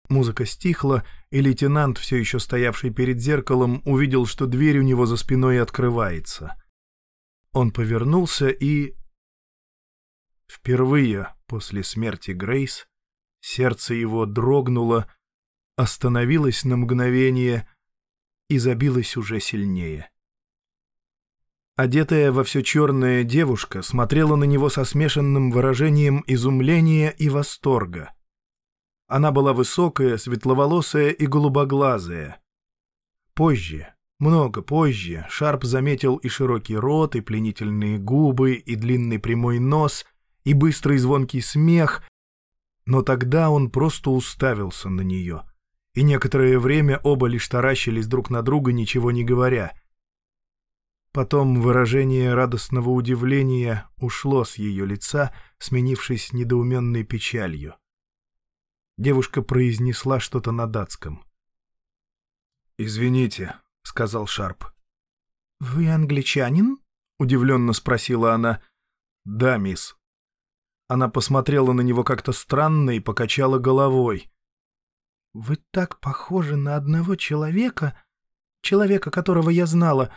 Музыка стихла, и лейтенант, все еще стоявший перед зеркалом, увидел, что дверь у него за спиной открывается. Он повернулся и... Впервые после смерти Грейс сердце его дрогнуло, остановилось на мгновение и забилось уже сильнее. Одетая во все черное девушка смотрела на него со смешанным выражением изумления и восторга. Она была высокая, светловолосая и голубоглазая. Позже, много позже, Шарп заметил и широкий рот, и пленительные губы, и длинный прямой нос, и быстрый звонкий смех, но тогда он просто уставился на нее, и некоторое время оба лишь таращились друг на друга, ничего не говоря — Потом выражение радостного удивления ушло с ее лица, сменившись недоуменной печалью. Девушка произнесла что-то на датском. «Извините», — сказал Шарп. «Вы англичанин?» — удивленно спросила она. «Да, мисс». Она посмотрела на него как-то странно и покачала головой. «Вы так похожи на одного человека, человека, которого я знала,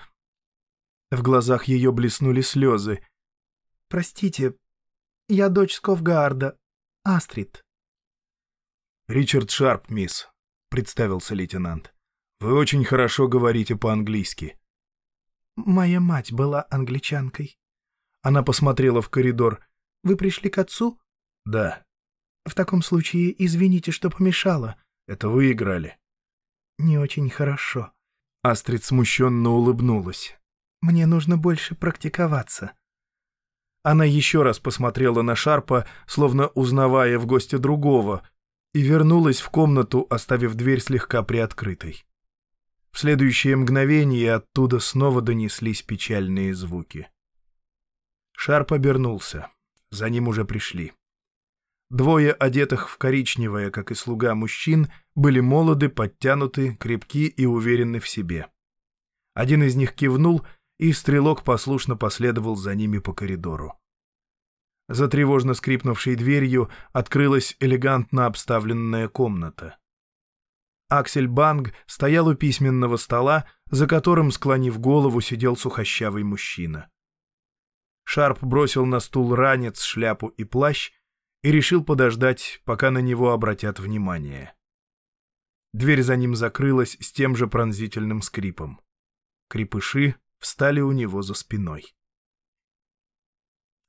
в глазах ее блеснули слезы. «Простите, я дочь Сковгарда, Астрид». «Ричард Шарп, мисс», — представился лейтенант. «Вы очень хорошо говорите по-английски». «Моя мать была англичанкой». Она посмотрела в коридор. «Вы пришли к отцу?» «Да». «В таком случае извините, что помешала». «Это вы играли?» «Не очень хорошо». Астрид смущенно улыбнулась. Мне нужно больше практиковаться». Она еще раз посмотрела на Шарпа, словно узнавая в госте другого, и вернулась в комнату, оставив дверь слегка приоткрытой. В следующее мгновение оттуда снова донеслись печальные звуки. Шарп обернулся. За ним уже пришли. Двое одетых в коричневое, как и слуга мужчин, были молоды, подтянуты, крепки и уверены в себе. Один из них кивнул, и стрелок послушно последовал за ними по коридору. За тревожно скрипнувшей дверью открылась элегантно обставленная комната. Аксель Банг стоял у письменного стола, за которым, склонив голову, сидел сухощавый мужчина. Шарп бросил на стул ранец, шляпу и плащ и решил подождать, пока на него обратят внимание. Дверь за ним закрылась с тем же пронзительным скрипом. Крепыши встали у него за спиной.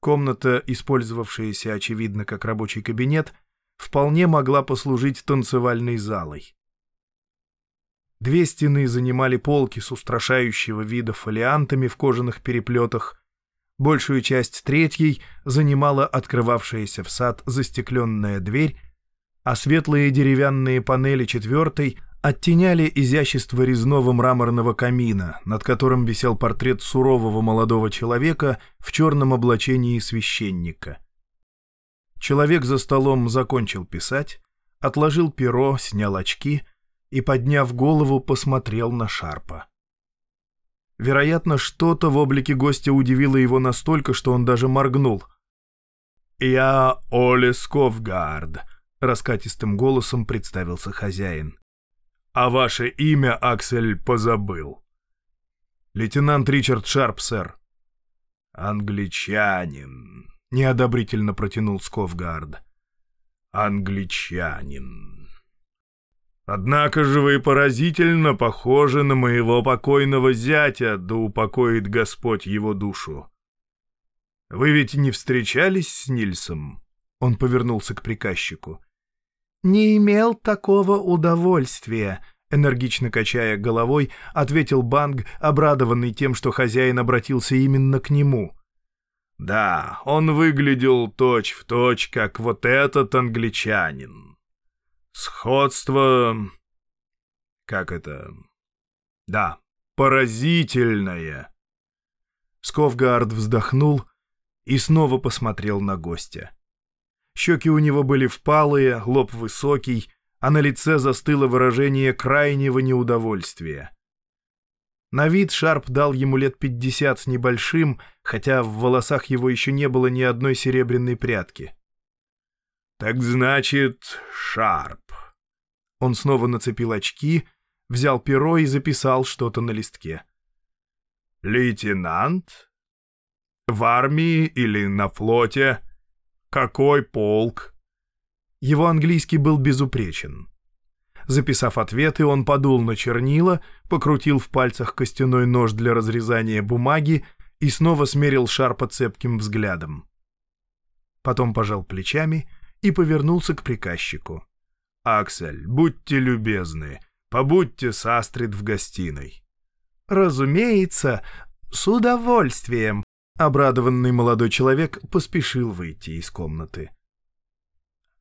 Комната, использовавшаяся, очевидно, как рабочий кабинет, вполне могла послужить танцевальной залой. Две стены занимали полки с устрашающего вида фолиантами в кожаных переплетах, большую часть третьей занимала открывавшаяся в сад застекленная дверь, а светлые деревянные панели четвертой оттеняли изящество резного мраморного камина, над которым висел портрет сурового молодого человека в черном облачении священника. Человек за столом закончил писать, отложил перо, снял очки и, подняв голову, посмотрел на Шарпа. Вероятно, что-то в облике гостя удивило его настолько, что он даже моргнул. «Я Оле Сковгард», — раскатистым голосом представился хозяин. «А ваше имя, Аксель, позабыл». «Лейтенант Ричард Шарп, сэр». «Англичанин», — неодобрительно протянул Сковгард. «Англичанин». «Однако же вы поразительно похожи на моего покойного зятя, да упокоит Господь его душу. Вы ведь не встречались с Нильсом?» Он повернулся к приказчику не имел такого удовольствия», — энергично качая головой, ответил Банг, обрадованный тем, что хозяин обратился именно к нему. «Да, он выглядел точь-в-точь, точь, как вот этот англичанин. Сходство... Как это? Да, поразительное». Сковгард вздохнул и снова посмотрел на гостя. Щеки у него были впалые, лоб высокий, а на лице застыло выражение крайнего неудовольствия. На вид Шарп дал ему лет пятьдесят с небольшим, хотя в волосах его еще не было ни одной серебряной прядки. «Так значит, Шарп». Он снова нацепил очки, взял перо и записал что-то на листке. «Лейтенант? В армии или на флоте?» «Какой полк?» Его английский был безупречен. Записав ответы, он подул на чернила, покрутил в пальцах костяной нож для разрезания бумаги и снова смерил Шарпа цепким взглядом. Потом пожал плечами и повернулся к приказчику. «Аксель, будьте любезны, побудьте с Астрид в гостиной». «Разумеется, с удовольствием», Обрадованный молодой человек поспешил выйти из комнаты.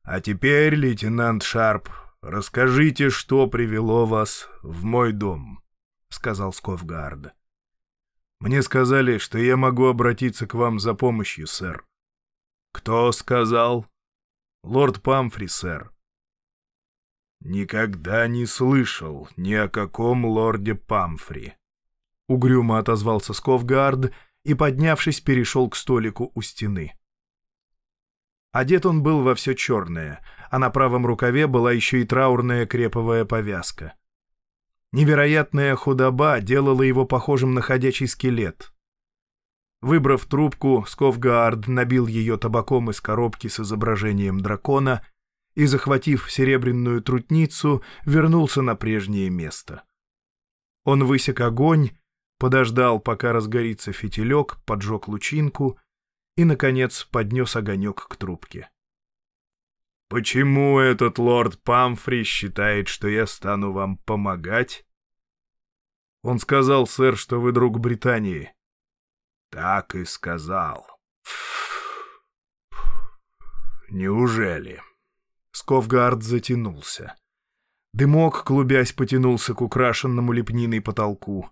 «А теперь, лейтенант Шарп, расскажите, что привело вас в мой дом», — сказал Сковгард. «Мне сказали, что я могу обратиться к вам за помощью, сэр». «Кто сказал?» «Лорд Памфри, сэр». «Никогда не слышал ни о каком лорде Памфри», — угрюмо отозвался Сковгард и, поднявшись, перешел к столику у стены. Одет он был во все черное, а на правом рукаве была еще и траурная креповая повязка. Невероятная худоба делала его похожим на ходячий скелет. Выбрав трубку, Сковгаард набил ее табаком из коробки с изображением дракона и, захватив серебряную трутницу, вернулся на прежнее место. Он высек огонь подождал, пока разгорится фитилек, поджег лучинку и, наконец, поднес огонек к трубке. «Почему этот лорд Памфри считает, что я стану вам помогать?» «Он сказал, сэр, что вы друг Британии», Так и сказал. Неужели? Сковгард затянулся. Дымок, клубясь, потянулся к украшенному лепниной потолку.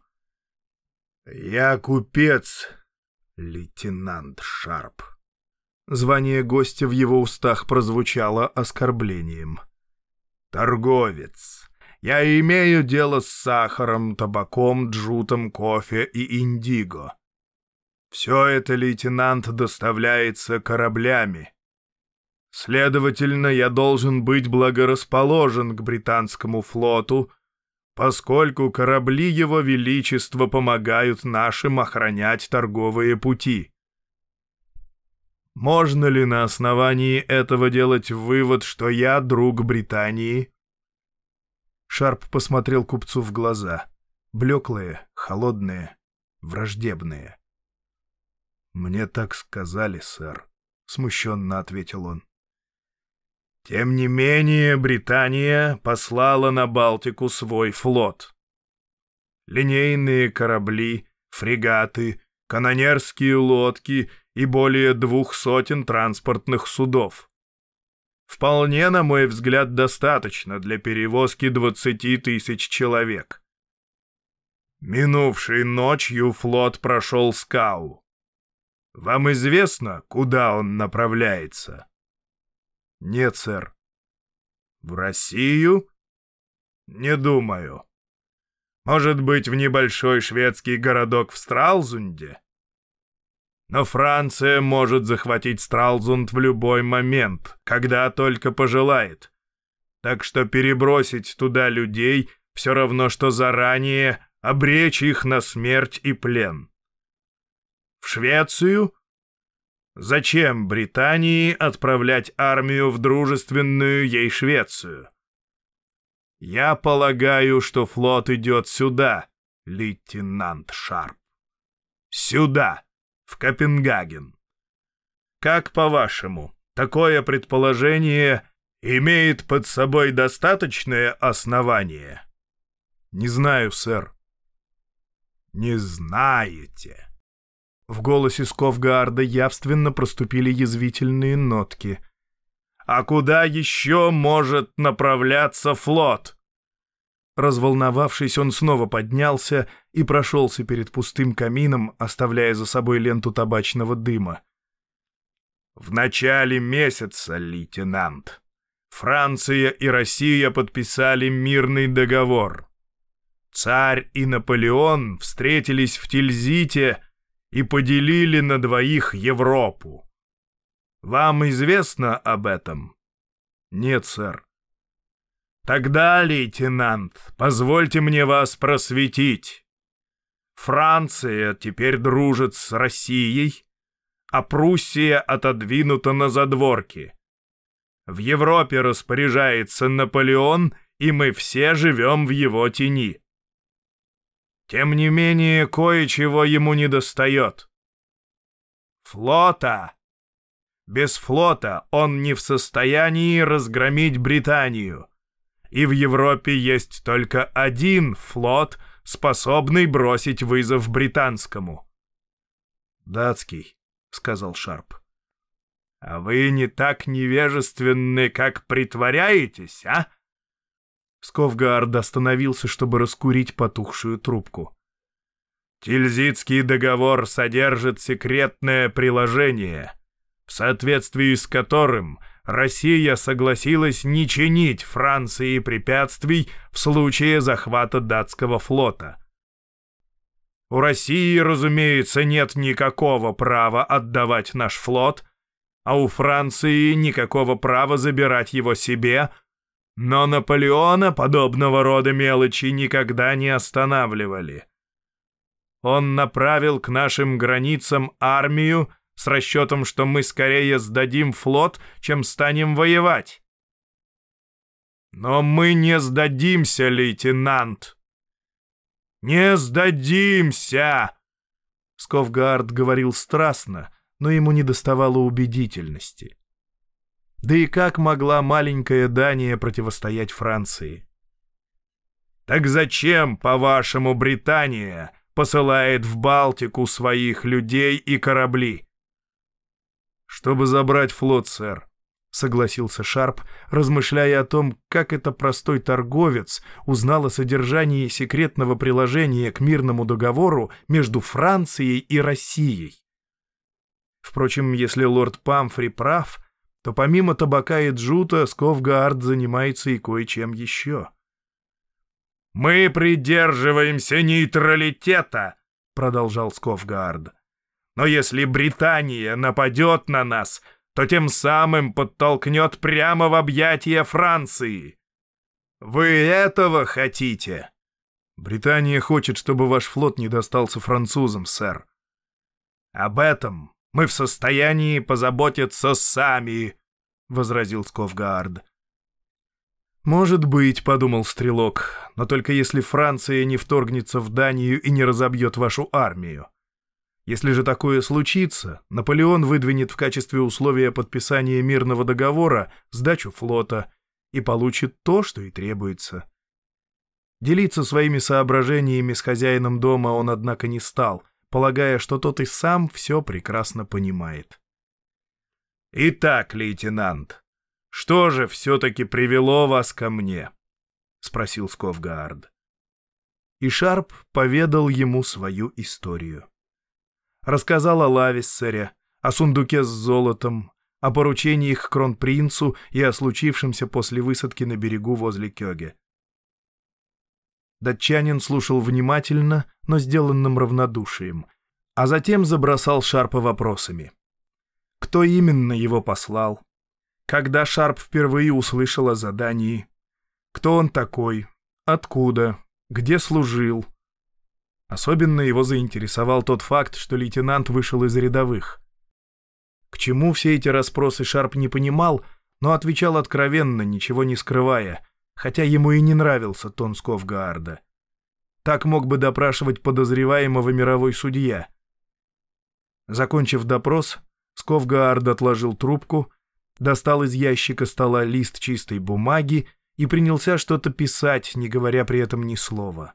«Я купец, лейтенант Шарп». Звание гостя в его устах прозвучало оскорблением. «Торговец. Я имею дело с сахаром, табаком, джутом, кофе и индиго. Все это, лейтенант, доставляется кораблями. Следовательно, я должен быть благорасположен к британскому флоту, поскольку корабли Его Величества помогают нашим охранять торговые пути. Можно ли на основании этого делать вывод, что я друг Британии? Шарп посмотрел купцу в глаза. Блеклые, холодные, враждебные. «Мне так сказали, сэр», — смущенно ответил он. Тем не менее, Британия послала на Балтику свой флот. Линейные корабли, фрегаты, канонерские лодки и более двух сотен транспортных судов. Вполне, на мой взгляд, достаточно для перевозки 20 тысяч человек. Минувшей ночью флот прошел Скау. Вам известно, куда он направляется? «Нет, сэр». «В Россию?» «Не думаю. Может быть, в небольшой шведский городок в Стралзунде?» Но Франция может захватить Стралзунд в любой момент, когда только пожелает. Так что перебросить туда людей все равно, что заранее обречь их на смерть и плен. В Швецию Зачем Британии отправлять армию в дружественную ей Швецию? Я полагаю, что флот идет сюда, лейтенант Шарп. Сюда, в Копенгаген. Как по-вашему, такое предположение имеет под собой достаточное основание? Не знаю, сэр. Не знаете. В голосе Сковгарда явственно проступили язвительные нотки. «А куда еще может направляться флот?» Разволновавшись, он снова поднялся и прошелся перед пустым камином, оставляя за собой ленту табачного дыма. «В начале месяца, лейтенант, Франция и Россия подписали мирный договор. Царь и Наполеон встретились в Тильзите и поделили на двоих Европу. Вам известно об этом? Нет, сэр. Тогда, лейтенант, позвольте мне вас просветить. Франция теперь дружит с Россией, а Пруссия отодвинута на задворки. В Европе распоряжается Наполеон, и мы все живем в его тени. Тем не менее, кое-чего ему не достает. Флота. Без флота он не в состоянии разгромить Британию. И в Европе есть только один флот, способный бросить вызов британскому. «Датский», — сказал Шарп. «А вы не так невежественны, как притворяетесь, а?» Сковгард остановился, чтобы раскурить потухшую трубку. Тильзитский договор содержит секретное приложение, в соответствии с которым Россия согласилась не чинить Франции препятствий в случае захвата датского флота. У России, разумеется, нет никакого права отдавать наш флот, а у Франции никакого права забирать его себе — но Наполеона подобного рода мелочи никогда не останавливали. Он направил к нашим границам армию с расчетом, что мы скорее сдадим флот, чем станем воевать. Но мы не сдадимся, лейтенант. Не сдадимся! Сковгард говорил страстно, но ему не доставало убедительности. Да и как могла маленькая Дания противостоять Франции? Так зачем, по-вашему, Британия посылает в Балтику своих людей и корабли. «Чтобы забрать флот, сэр», — согласился Шарп, размышляя о том, как это простой торговец узнал о содержании секретного приложения к мирному договору между Францией и Россией. Впрочем, если лорд Памфри прав, то помимо табака и джута Сковгаард занимается и кое-чем еще. «Мы придерживаемся нейтралитета», — продолжал Сковгаард. «Но если Британия нападет на нас, то тем самым подтолкнет прямо в объятия Франции. Вы этого хотите?» «Британия хочет, чтобы ваш флот не достался французам, сэр». «Об этом мы в состоянии позаботиться сами», — возразил Сковгаард. «Может быть», — подумал Стрелок, — «но только если Франция не вторгнется в Данию и не разобьет вашу армию. Если же такое случится, Наполеон выдвинет в качестве условия подписания мирного договора сдачу флота и получит то, что и требуется». Делиться своими соображениями с хозяином дома он, однако, не стал, полагая, что тот и сам все прекрасно понимает. «Итак, лейтенант», «Что же все-таки привело вас ко мне?» — спросил Сковгаард. И Шарп поведал ему свою историю. Рассказал о Лависсере, о сундуке с золотом, о поручениях кронпринцу и о случившемся после высадки на берегу возле Кёге. Датчанин слушал внимательно, но сделанным равнодушием, а затем забросал Шарпа вопросами. Кто именно его послал? Когда Шарп впервые услышал о задании? Кто он такой? Откуда? Где служил? Особенно его заинтересовал тот факт, что лейтенант вышел из рядовых. К чему все эти расспросы Шарп не понимал, но отвечал откровенно, ничего не скрывая, хотя ему и не нравился тон Сковгаарда. Так мог бы допрашивать подозреваемого мировой судья. Закончив допрос, Сковгаард отложил трубку — достал из ящика стола лист чистой бумаги и принялся что-то писать, не говоря при этом ни слова.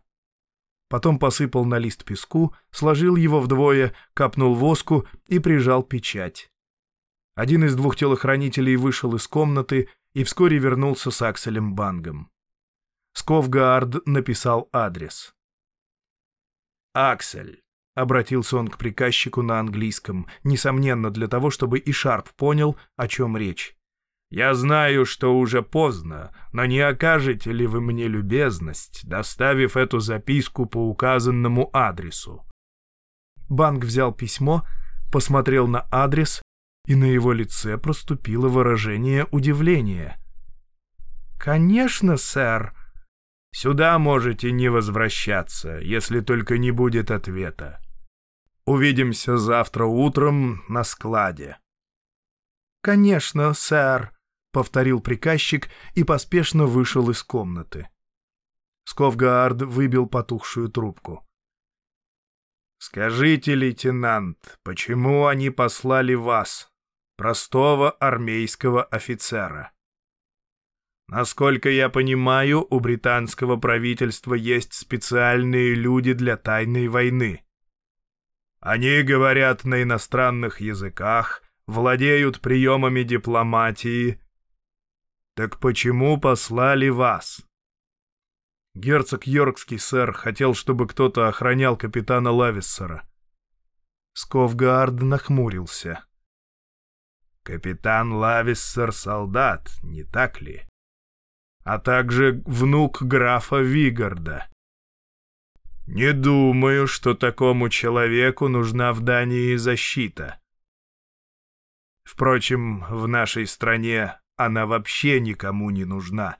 Потом посыпал на лист песку, сложил его вдвое, капнул воску и прижал печать. Один из двух телохранителей вышел из комнаты и вскоре вернулся с Акселем Бангом. Сковгаард написал адрес. «Аксель, Обратился он к приказчику на английском, несомненно для того, чтобы и Шарп понял, о чем речь. «Я знаю, что уже поздно, но не окажете ли вы мне любезность, доставив эту записку по указанному адресу?» Банк взял письмо, посмотрел на адрес, и на его лице проступило выражение удивления. «Конечно, сэр. Сюда можете не возвращаться, если только не будет ответа. Увидимся завтра утром на складе». «Конечно, сэр», — повторил приказчик и поспешно вышел из комнаты. Сковгаард выбил потухшую трубку. «Скажите, лейтенант, почему они послали вас, простого армейского офицера?» Насколько я понимаю, у британского правительства есть специальные люди для тайной войны. Они говорят на иностранных языках, владеют приемами дипломатии. Так почему послали вас? Герцог Йоркский, сэр, хотел, чтобы кто-то охранял капитана Лависсера. Сковгард нахмурился. Капитан Лависсер — солдат, не так ли? А также внук графа Вигарда. Не думаю, что такому человеку нужна в Дании защита. Впрочем, в нашей стране она вообще никому не нужна.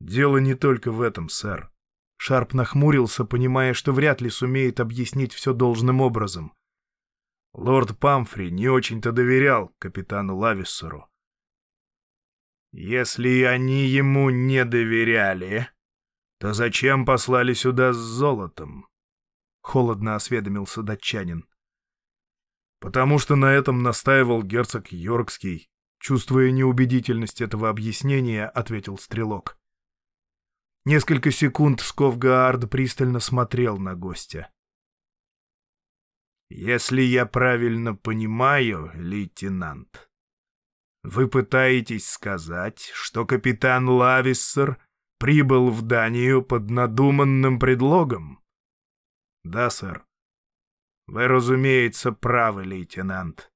Дело не только в этом, сэр. Шарп нахмурился, понимая, что вряд ли сумеет объяснить все должным образом. Лорд Памфри не очень-то доверял капитану Лависсеру. Если они ему не доверяли, то зачем послали сюда с золотом? Холодно осведомился датчанин. Потому что на этом настаивал герцог Йоркский. Чувствуя неубедительность этого объяснения, ответил стрелок. Несколько секунд Сковгаард пристально смотрел на гостя. «Если я правильно понимаю, лейтенант, вы пытаетесь сказать, что капитан Лависсер прибыл в Данию под надуманным предлогом?» «Да, сэр». «Вы, разумеется, правы, лейтенант.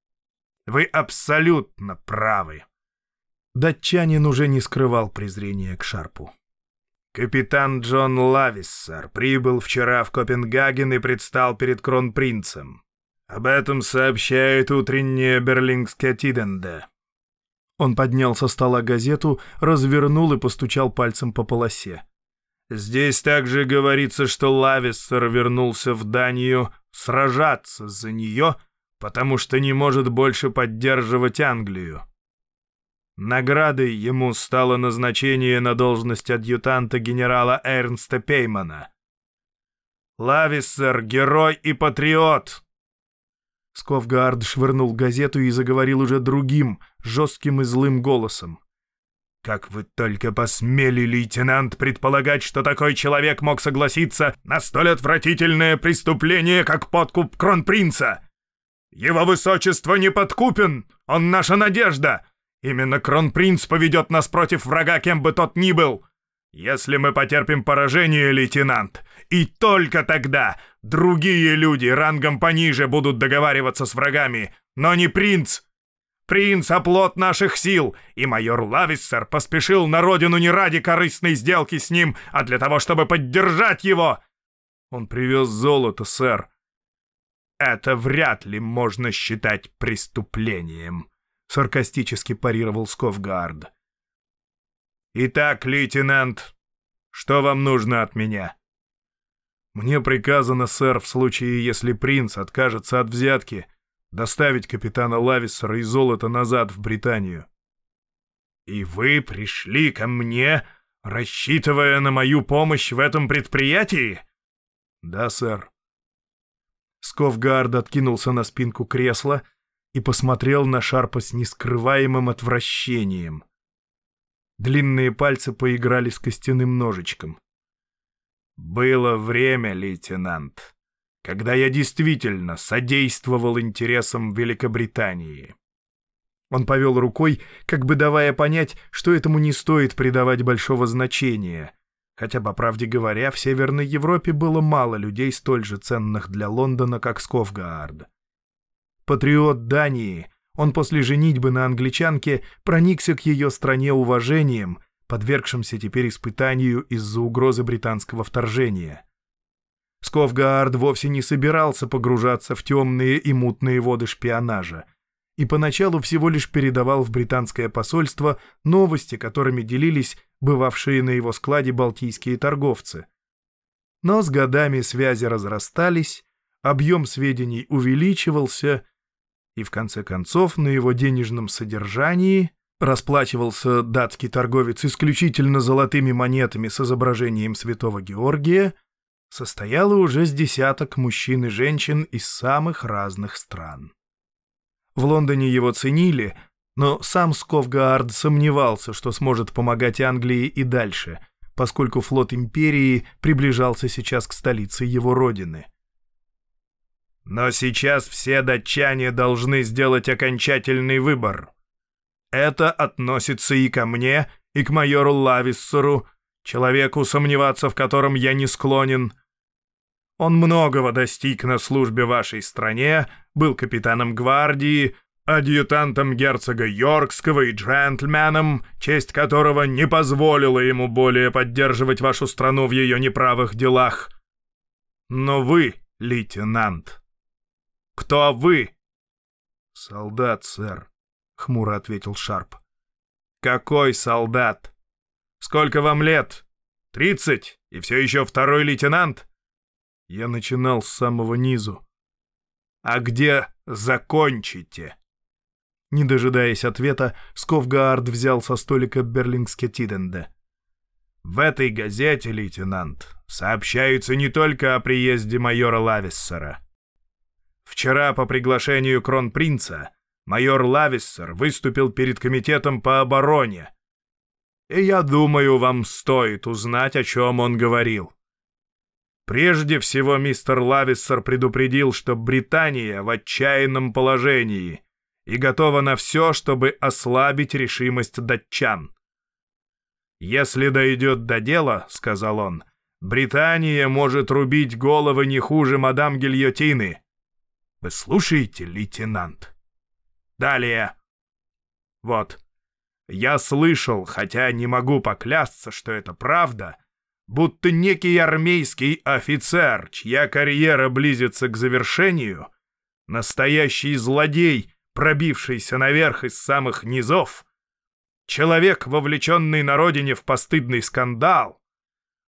Вы абсолютно правы». Датчанин уже не скрывал презрения к Шарпу. Капитан Джон Лависсер прибыл вчера в Копенгаген и предстал перед кронпринцем. Об этом сообщает утренняя берлингская Тиденде. Он поднял со стола газету, развернул и постучал пальцем по полосе. Здесь также говорится, что Лависсер вернулся в Данию сражаться за нее, потому что не может больше поддерживать Англию. Наградой ему стало назначение на должность адъютанта генерала Эрнста Пеймана. Лависсер — герой и патриот. Сковгард швырнул газету и заговорил уже другим, жестким и злым голосом. «Как вы только посмели, лейтенант, предполагать, что такой человек мог согласиться на столь отвратительное преступление, как подкуп кронпринца? Его высочество не подкупен, он наша надежда!» Именно кронпринц поведет нас против врага, кем бы тот ни был. Если мы потерпим поражение, лейтенант, и только тогда другие люди рангом пониже будут договариваться с врагами, но не принц. Принц — оплот наших сил, и майор Лависсер поспешил на родину не ради корыстной сделки с ним, а для того, чтобы поддержать его. Он привез золото, сэр. Это вряд ли можно считать преступлением. — саркастически парировал Сковгард. «Итак, лейтенант, что вам нужно от меня?» «Мне приказано, сэр, в случае, если принц откажется от взятки, доставить капитана Лависера и золото назад в Британию». «И вы пришли ко мне, рассчитывая на мою помощь в этом предприятии?» «Да, сэр». Сковгард откинулся на спинку кресла — и посмотрел на Шарпа с нескрываемым отвращением. Длинные пальцы поиграли с костяным ножичком. «Было время, лейтенант, когда я действительно содействовал интересам Великобритании». Он повел рукой, как бы давая понять, что этому не стоит придавать большого значения, хотя, по правде говоря, в Северной Европе было мало людей, столь же ценных для Лондона, как Сковгаард. Патриот Дании, он после женитьбы на англичанке проникся к ее стране уважением, подвергшимся теперь испытанию из-за угрозы британского вторжения. Сковгаард вовсе не собирался погружаться в темные и мутные воды шпионажа, и поначалу всего лишь передавал в британское посольство новости, которыми делились бывавшие на его складе балтийские торговцы. Но с годами связи разрастались, объем сведений увеличивался — и в конце концов на его денежном содержании расплачивался датский торговец исключительно золотыми монетами с изображением святого Георгия, состояло уже с десяток мужчин и женщин из самых разных стран. В Лондоне его ценили, но сам Сковгаард сомневался, что сможет помогать Англии и дальше, поскольку флот империи приближался сейчас к столице его родины — но сейчас все датчане должны сделать окончательный выбор. Это относится и ко мне, и к майору Лависсеру, человеку, сомневаться в котором я не склонен. Он многого достиг на службе вашей стране, был капитаном гвардии, адъютантом герцога Йоркского и джентльменом, честь которого не позволила ему более поддерживать вашу страну в ее неправых делах. Но вы, лейтенант, «Кто вы?» «Солдат, сэр», — хмуро ответил Шарп. «Какой солдат? Сколько вам лет? Тридцать? И все еще второй лейтенант?» Я начинал с самого низу. «А где закончите?» Не дожидаясь ответа, Сковгаард взял со столика берлингске Тиденде. «В этой газете, лейтенант, сообщается не только о приезде майора Лависсера. Вчера по приглашению кронпринца майор Лависсер выступил перед комитетом по обороне. и я думаю, вам стоит узнать, о чем он говорил. Прежде всего, мистер Лависсер предупредил, что Британия в отчаянном положении и готова на все, чтобы ослабить решимость датчан. «Если дойдет до дела, — сказал он, — Британия может рубить головы не хуже мадам Гильотины. Вы слушаете, лейтенант? Далее. Вот. Я слышал, хотя не могу поклясться, что это правда, будто некий армейский офицер, чья карьера близится к завершению, настоящий злодей, пробившийся наверх из самых низов, человек, вовлеченный на родине в постыдный скандал,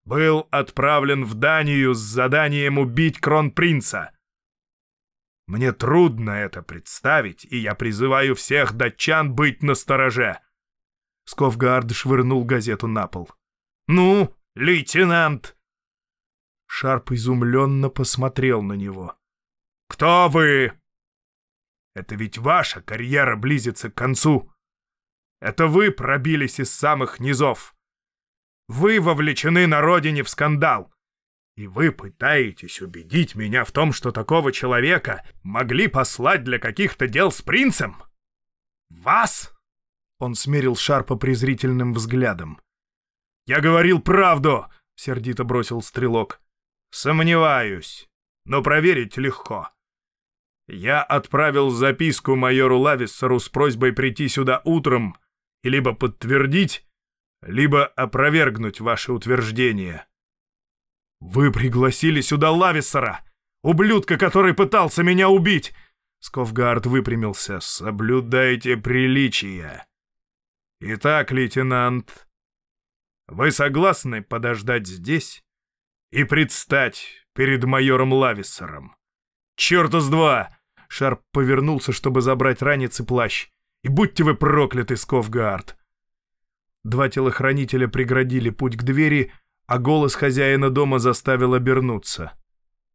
был отправлен в Данию с заданием убить кронпринца. Мне трудно это представить, и я призываю всех датчан быть настороже. Сковгард швырнул газету на пол. «Ну, лейтенант!» Шарп изумленно посмотрел на него. «Кто вы?» «Это ведь ваша карьера близится к концу. Это вы пробились из самых низов. Вы вовлечены на родине в скандал. И вы пытаетесь убедить меня в том, что такого человека могли послать для каких-то дел с принцем? Вас?» Он смерил Шарпа презрительным взглядом. «Я говорил правду!» — сердито бросил стрелок. «Сомневаюсь, но проверить легко. Я отправил записку майору Лависсеру с просьбой прийти сюда утром и либо подтвердить, либо опровергнуть ваше утверждение. Вы пригласили сюда Лависсера, ублюдка, который пытался меня убить!» Сковгард выпрямился. «Соблюдайте приличия!» «Итак, лейтенант, вы согласны подождать здесь и предстать перед майором Лависсером?» «Черта с два!» Шарп повернулся, чтобы забрать ранец и плащ. «И будьте вы прокляты, Сковгард!» Два телохранителя преградили путь к двери, а голос хозяина дома заставил обернуться.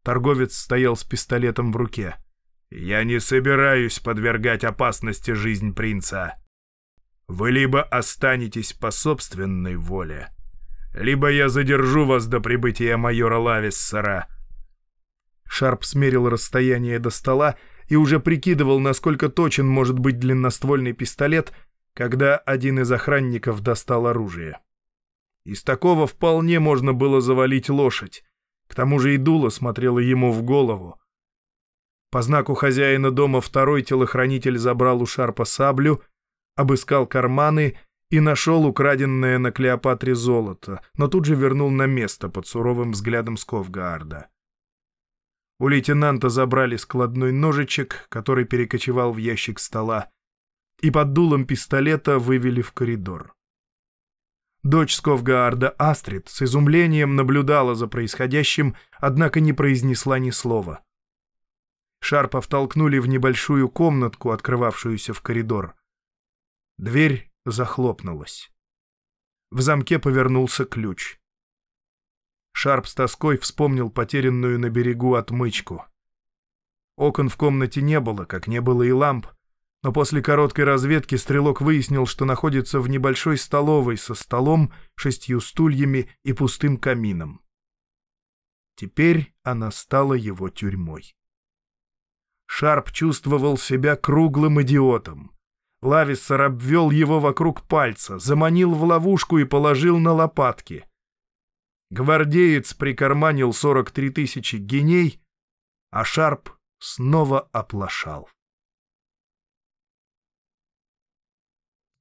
Торговец стоял с пистолетом в руке. «Я не собираюсь подвергать опасности жизнь принца. Вы либо останетесь по собственной воле, либо я задержу вас до прибытия майора Лависсера». Шарп смерил расстояние до стола и уже прикидывал, насколько точен может быть длинноствольный пистолет, когда один из охранников достал оружие. Из такого вполне можно было завалить лошадь. К тому же и дуло смотрело ему в голову. По знаку хозяина дома второй телохранитель забрал у Шарпа саблю — обыскал карманы и нашел украденное на Клеопатре золото, но тут же вернул на место под суровым взглядом Сковгаарда. У лейтенанта забрали складной ножичек, который перекочевал в ящик стола, и под дулом пистолета вывели в коридор. Дочь Сковгаарда Астрид с изумлением наблюдала за происходящим, однако не произнесла ни слова. Шарпа втолкнули в небольшую комнатку, открывавшуюся в коридор. Дверь захлопнулась. В замке повернулся ключ. Шарп с тоской вспомнил потерянную на берегу отмычку. Окон в комнате не было, как не было и ламп, но после короткой разведки стрелок выяснил, что находится в небольшой столовой со столом, шестью стульями и пустым камином. Теперь она стала его тюрьмой. Шарп чувствовал себя круглым идиотом. Лависсер обвел его вокруг пальца, заманил в ловушку и положил на лопатки. Гвардеец прикарманил 43 тысячи геней, а Шарп снова оплошал.